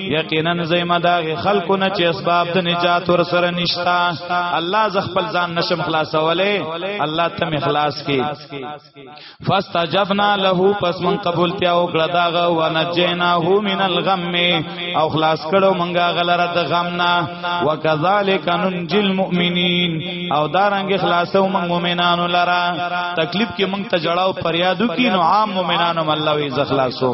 یقینا زیمه دا خلکو نه چې اسباب د نجات ور سره نشتا الله ز خپل ځان نشم خلاصولې الله ته مخلاص کی فاستجبنا له پس من قبول تیا او کړه داغه ونجیناه من الغم او خلاص کړو منګه غلره د غم نه وکذالک ننجی المؤمنین او دارنګ خلاصو من مؤمنانو لرا تکلیف کې من ته جړاو پریادو کې نو عام مؤمنانو الله وی ز خلاصو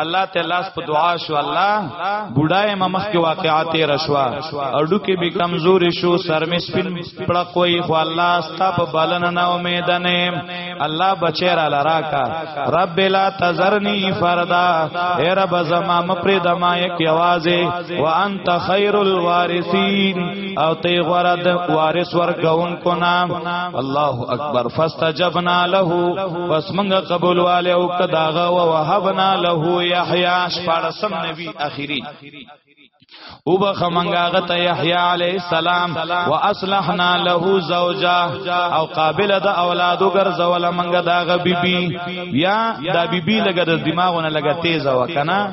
الله ته لاس په دعا شو الله بډای ممخ کې واقعات رشوا اډو کې به کمزوري شو سر مې سپین پړه کوي خو الله ستا په بالن نه امید نه الله بچیر لرا کا رب لا تزرنی فردا اے رب زما مپری دما یک आवाज وانت خیر الوارثین او تی غره د وارث ورکون کو نام الله اکبر فاستجبنا له پس موږ قبول والے او کداغه او وهبنا له یحیی شپارسم نبی اخیری او بخ منگاغه ته یحیی علی السلام واصلحنا له زوجا او قابل د اولادو ګرځول منګه داغه بیبي یا دا بیبي لګه د دماغونه لګه تیز وکنه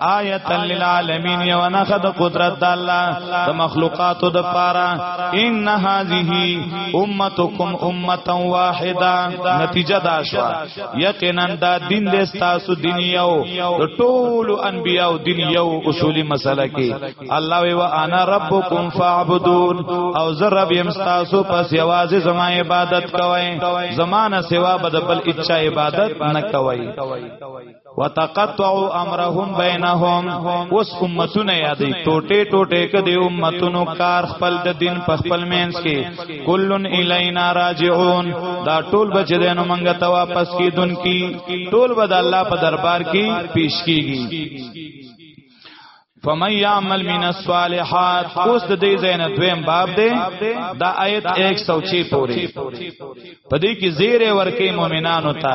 آیت للعالمین یو نه خد قدرت د الله د مخلوقاتو د پاره ان هذه امتکم امه واحده نتیجه دا شو یقینا دا دین د تاسو دین یو د ټول انبیاو دین یو اصولی مسله کې الله وی و انا ربکم فاعبدون او زه رب یم تاسو پس یوازې زما عبادت کوئ زمانہ سوا بدبل اچا عبادت نه کوئ وتقطعوا امرهم بینهم اوس امتونه یادې ټوټه ټوټه کدي امتونو کار خپل د دین په خپل مینس کې کلن الینا راجعون دا ټول بچدنو منګه ته واپس کیدون کی ټول بد الله په دربار کې پیش کیږي فمن يعمل من الصالحات اوس د دې زین دویم باب دی دا آیت 106 پوری په دې کې زیر ورکې مؤمنانو ته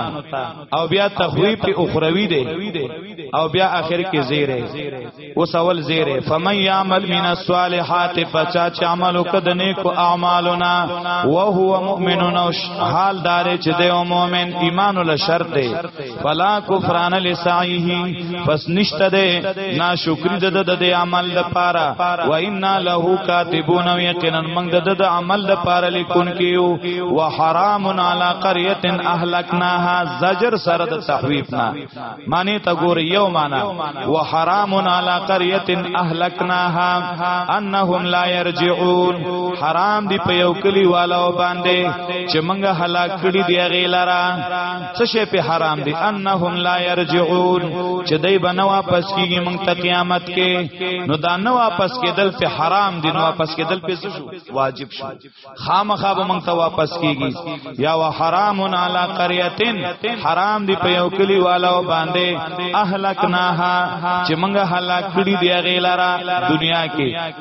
او بیا تخویب په اخروی دی او بیا اخر کې زیر اوس اول زیر فمن يعمل من الصالحات فچا چې عمل وکد نیکو اعمالنا وهو مؤمن او حال دار چې دی مؤمن ایمان له شرط دی فلا کفران لسعیه پس نشته ده ناشکری د د د عمل د پاره و انا له کاتبون یقینا من د د عمل د پاره لیکون کیو و حرام علی قريه اهلکناها زجر سره د تخویف نه معنی ته ګور یو معنی و حرام علی قريه اهلکناها انهم لا يرجعون حرام دی په یو کلی والو باندې چې منګه هلاک کړي دی غیلرا څه شی په حرام دي انهم لا يرجعون چې دای به نه واپس کیږي مونږ ته قیامت کې نو دا نه واپس کېدل په حرام دي نو واپس کېدل په شو واجب شو خامخا به مونږ ته واپس کیږي یا و حرام علی قريهن حرام دي په یو کلی والو باندې اهلکناها چې مونږ هلاک کړي دی غیلارا دنیا کې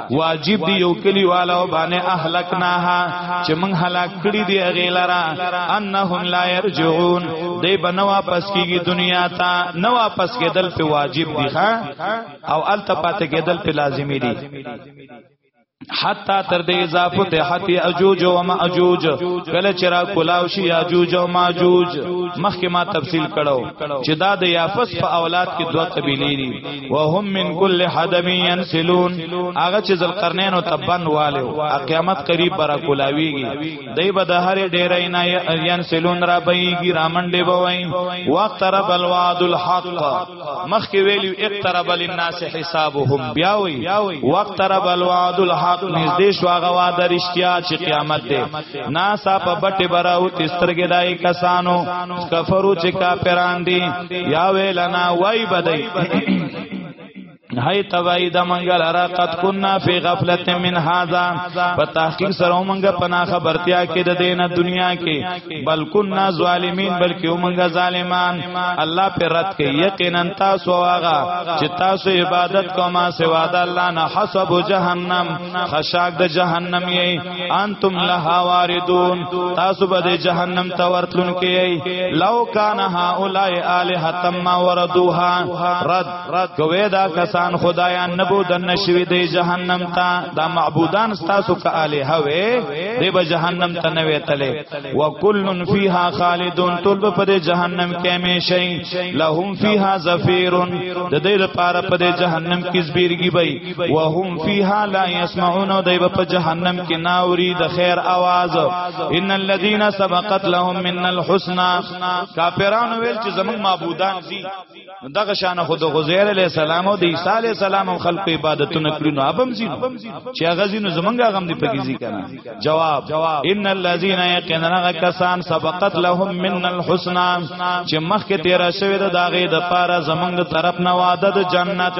واجب دی یو کلی والا باندې اهلکناها چې موږ هلاک کړی دی غیلرا انهم لا يرجعون دی بنو واپس کیږي دنیا ته نو واپس کېدل په واجب دی ها او الته پاتې کېدل په لازمی دی حتا تر دې اضافه ته حتی اجوج او ماجوج کله چې را کولاو شي اجوج او ماجوج مخکې ما تفصیل کړو چې دا د یافس په اولاد کې دوه قبیلې دي وهم من کل حدب ينسلون هغه چې ذل قرنین او تبن والو قیامت قریب برا کولاویږي دای به د هر ډیرې نه ينسلون را بېږي رامنډې بوي وقت رب الوعد الحق مخکې ویلو اقترب للناس حسابهم بیا وی وقت رب الوعد الحق نږدې شو هغه وعده رښتیا چې قیامت ده ناسا په بټه براو تسترګې دای کسانو کفرو چې کافران دي یا ویلنا وای بدای هاي توای د منګل را قد كنا في غفلت من هذا په تحقیق سره منګ پنا خبرتیا کې د دینه دنیا کې بل كنا ظالمین بلکې منګ ظالمان الله پر رد کې یقینا تاسو واغه چې تاسو عبادت کوما سوا د الله نه حسب جهنم خشاک د جهنم یې انتم لها واردون تاسو به جهنم ته ورتلون کیي لو کان هؤلاء الہ تم وردوها رد رد کوي دا کسان خدایان نبو د نشوي د جهنم ته دا معبودان تاسو ک الہ وي د به جهنم ته نه وتلې وکلن فیها خالدون تول به په جهنم کې همیشئ لهم فیها زفیر د دې لپاره په جهنم کې زبیرګي وي وهم فیها لا یسمعون او دایب په جهنم کې ناوري د خیر आवाज ان الذين سبقت لهم من الحسنى کافرانو ویل چې زمون معبودان دي دغه شان خود غزیر علی السلام او د عیسی علی السلام خلق عبادتونه کړو نو ابم زینو چې هغه زینو زمونږه غم دی پکې ځی کنه جواب ان الذين يقيننا کسان سبقت لهم من الحسنى چې مخکې تیر شوی د داغه د پاره زمنګ د طرف نه وعده د جنت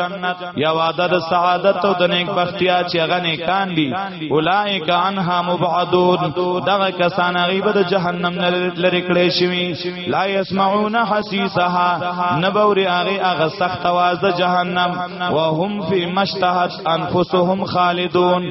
یا وعده د سعادت او د نیک بختیا چې هغه نیکان دي اولائک عنها مبعدون دغه کسان غیب د جهنم نه لری کړی شوی لا يسمعون حسیسها نبور هغه هغه سخت आवाज د جهنم وهم فی مشتهت انفسهم خالدون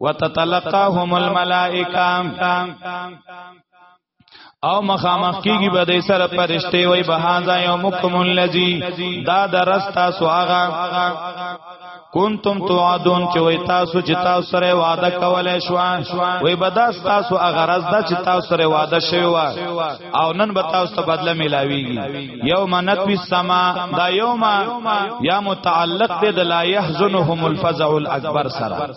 وتتلقاهم الملائکه او مخامخ کیږي به د سره پرشته وي به هاذا یومکم الذی دا درس تاسو هغه کنتم توعدون چې وای تاسو چې تاسو سره وعده کولای شو وای بداس تاسو هغه راز دا چې تاسو سره وعده شوی و او نن به تاسو ته بدله ملاویږي یوم نطوی السما دا یوم یا متعلق دی د لا یحزنهم الفزع الاکبر سره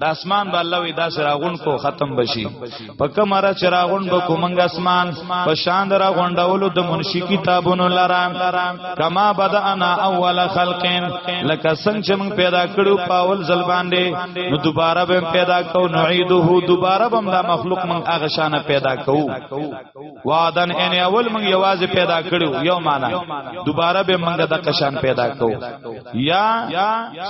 د اسمان به الله وی دا سراغون کو ختم بشي په کوم را چراغون به کومنګ اسمان په شان درا غونډولو د منشي کتابونو لرا کما بدانا اول خلقین لکه څنګه چې موږ پیدا کړو پاول زل باندې نو دوباره به پیدا کو نعیده دوباره به د مخلوق موږ هغه شان پیدا کو وعدن ان اول موږ یوازې پیدا کړو یو معنا دوباره به موږ د قشان پیدا کوو یا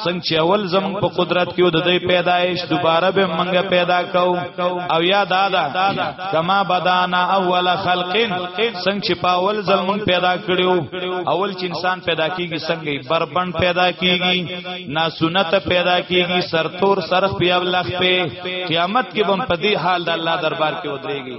څنګه چې اول زم په قدرت کې د دې پیدایش دوباره به موږ پیدا کوو او یا دادا کما بدانا اول خلق څنګه چې په اول زم موږ پیدا کړو اول چې انسان پیدا کیږي څنګه بربند پیدا کیږي ناسنت پیدا کیږي سرتور سرخ پیاولخ په قیامت کې بم پدی حال د الله دربار کې ودرېږي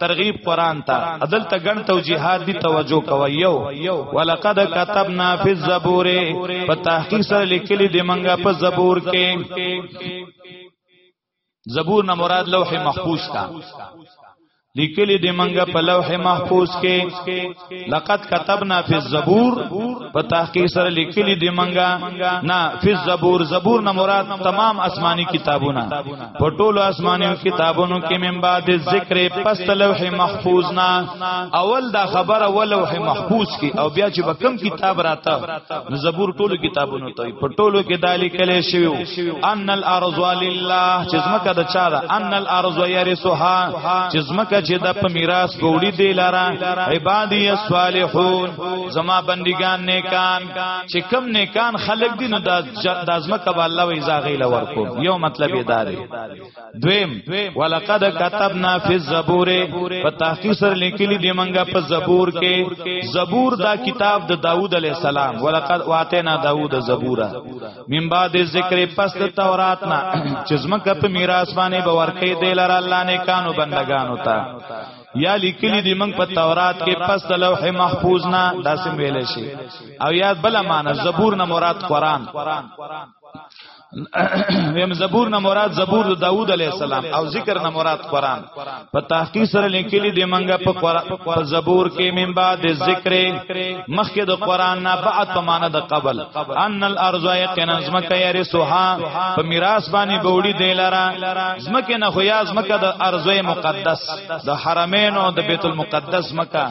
ترغیب قران ته عدل ته ګڼ توجیهات دی توجه کوي یو ولقد كتبنا في الزبور په تحقیق سره لیکلي دی منګه په زبور کې زبور نه مراد لوح محفوظ تا لیکلي دی منګه په لوح محفوظ کې لقد كتبنا في الزبور په تحقیق سره لیکلي دی منګه نه فی الزبور زبور نه مراد تمام آسمانی کتابونه په ټولو آسمانی کتابونو کې من بعد ذکر پس لوح محفوظ نه اول دا خبره ولوح محفوظ کې او بیا چې بکم کتاب راته زبور ټولو کتابونو توي په ټولو کې دالی کله شویو ان الارض لله چې زمکه د چا ده ان الارض يرثها چې زمکه چې د په میراث ګوړي دی لاره عبادی الصالحون زما بندگان نیکان چې کم نیکان خلق دي نو د زمکه به الله وې زاغې لور کو یو مطلب یې داري دویم ولقد كتبنا في الزبور په تحقیق سره لیکلي دی منګه په زبور کې زبور دا کتاب د داوود علی السلام ولقد واتینا داوود زبورا من بعد ذکر پس د تورات نه چې زمکه په میراث باندې باور کې دی لار الله نه کانو بندگان ہوتا یا لیکلی دی موږ په تورات کې پس د لوح محفوظ نه داسې ویل شي او یاد بل معنا زبور نه مراد قران ویم زبور نه مراد زبور د داوود علی السلام او ذکر نه مراد قران په تحقیق سره لیکلی دی منګه په قران په زبور کې من بعد ذکر مخکې د قران نه بعد په معنا د قبل ان الارض یقینا زمکه یری سوها په میراث باندې بوړي دی لرا زمکه نه خو یا زمکه د ارض مقدس د حرمین او د بیت المقدس مکه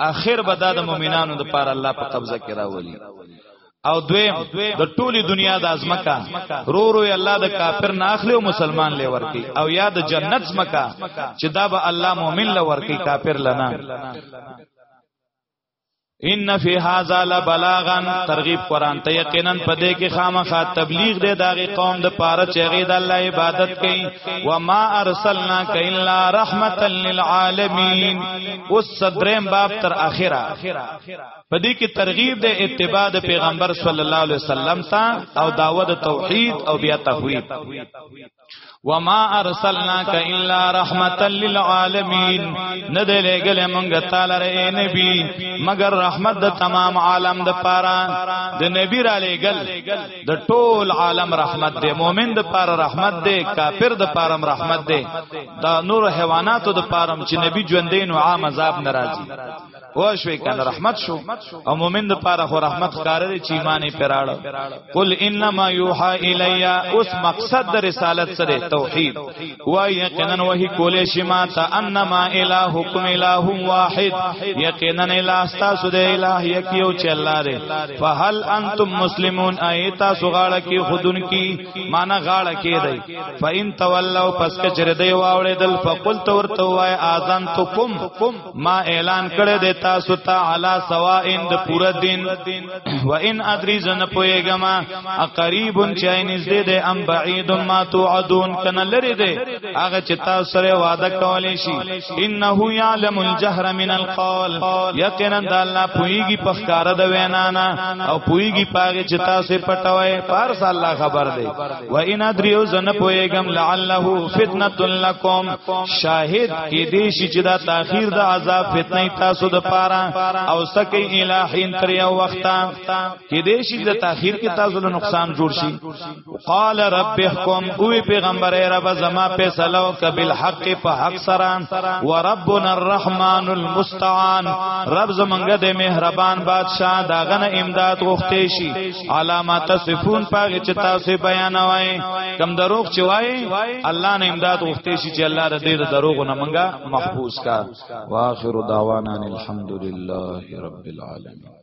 اخر به د مؤمنانو د پاره الله په قبضه کې راولي او دویم د ټولی دنیا د ازمکا رو رو الله د کافر نه اخلي او مسلمان لې ورکی او یا د جنت زمکا چې دا به الله مؤمن لې ورکی کافر لنا ان فی هذا لبلاغا ترغیب قران ته یقینا پدې کې خامخا تبلیغ دې داغه قوم د پاره چې غي د الله عبادت کوي و ما ارسلنا ک الا رحمتا للعالمین اوس صدریم باب تر اخره په دې کې ترغیب د اتباع د پیغمبر صلی الله علیه وسلم ته او داوود توحید او بیا تفوید وما ارسلناک الا رحمتا للعالمین نه دې لګل مونږ تعالی رې نبی مگر رحمت د تمام عالم د پاره د نبی را لګل د ټول عالم رحمت دې مؤمن د پاره رحمت دې کافر د پاره رحمت دې دا نور حیواناتو د پاره چې نبی ژوندین او عام عذاب ناراضي پوه شوې کنه رحمت شو او مؤمن د پاره خو رحمت ښکار دی چې ایمان یې پراړ قل انما یوحى الیا اوس مقصد د رسالت سره توحید و یقینا وحی کولې شي ما ته انما الہکم الہ واحد یقینا الہ تاسو د الہ یک یو چې الله دی فهل انتم مسلمون ایت تاسو غاړه کې خودن کې معنا غاړه کې دی فین تولوا پس کچره دی واوړې دل فقل تور تو وای اذان تو کوم ما اعلان کړی دی تاسو ته علا سوائن د پورا دین و ان ادری زن پویګم اقریب چای نږدې دی ام بعید ما توعدون کنه لری دی هغه چې تاسو سره وعده کولې شي انه یعلم الجهر من القول یقینا د الله پویږي په ښکار د وینا نه او پویږي پاګه چې تاسو پټوي پارس الله خبر دی و ان ادریو زن پویګم لعله فتنه لکم شاهد کې دې شي چې دا تاخير د عذاب فتنه تاسو د پاره او سکه الہین تر یو وخت کې دې شي د تاخير کې تاسو له نقصان جوړ شي قال رب احكم او پیغمبر رب زما په سلو کبل حق په حق سره وربنا الرحمن المستعان رب زمونږ د مهربان بادشاہ داغه امداد غوښتې شي علامات صفون پاغه چې تاسو بیان وای کم دروغ چې وای الله نه امداد غوښتې شي چې الله دې د دروغ نه منګه محفوظ کا واخر دعوانا الحمدلله رب العالمین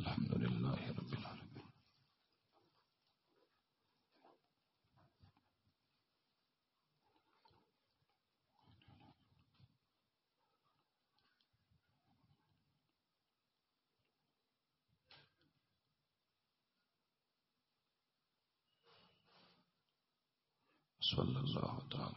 الحمد لله رب العالمين صلى الله تعالى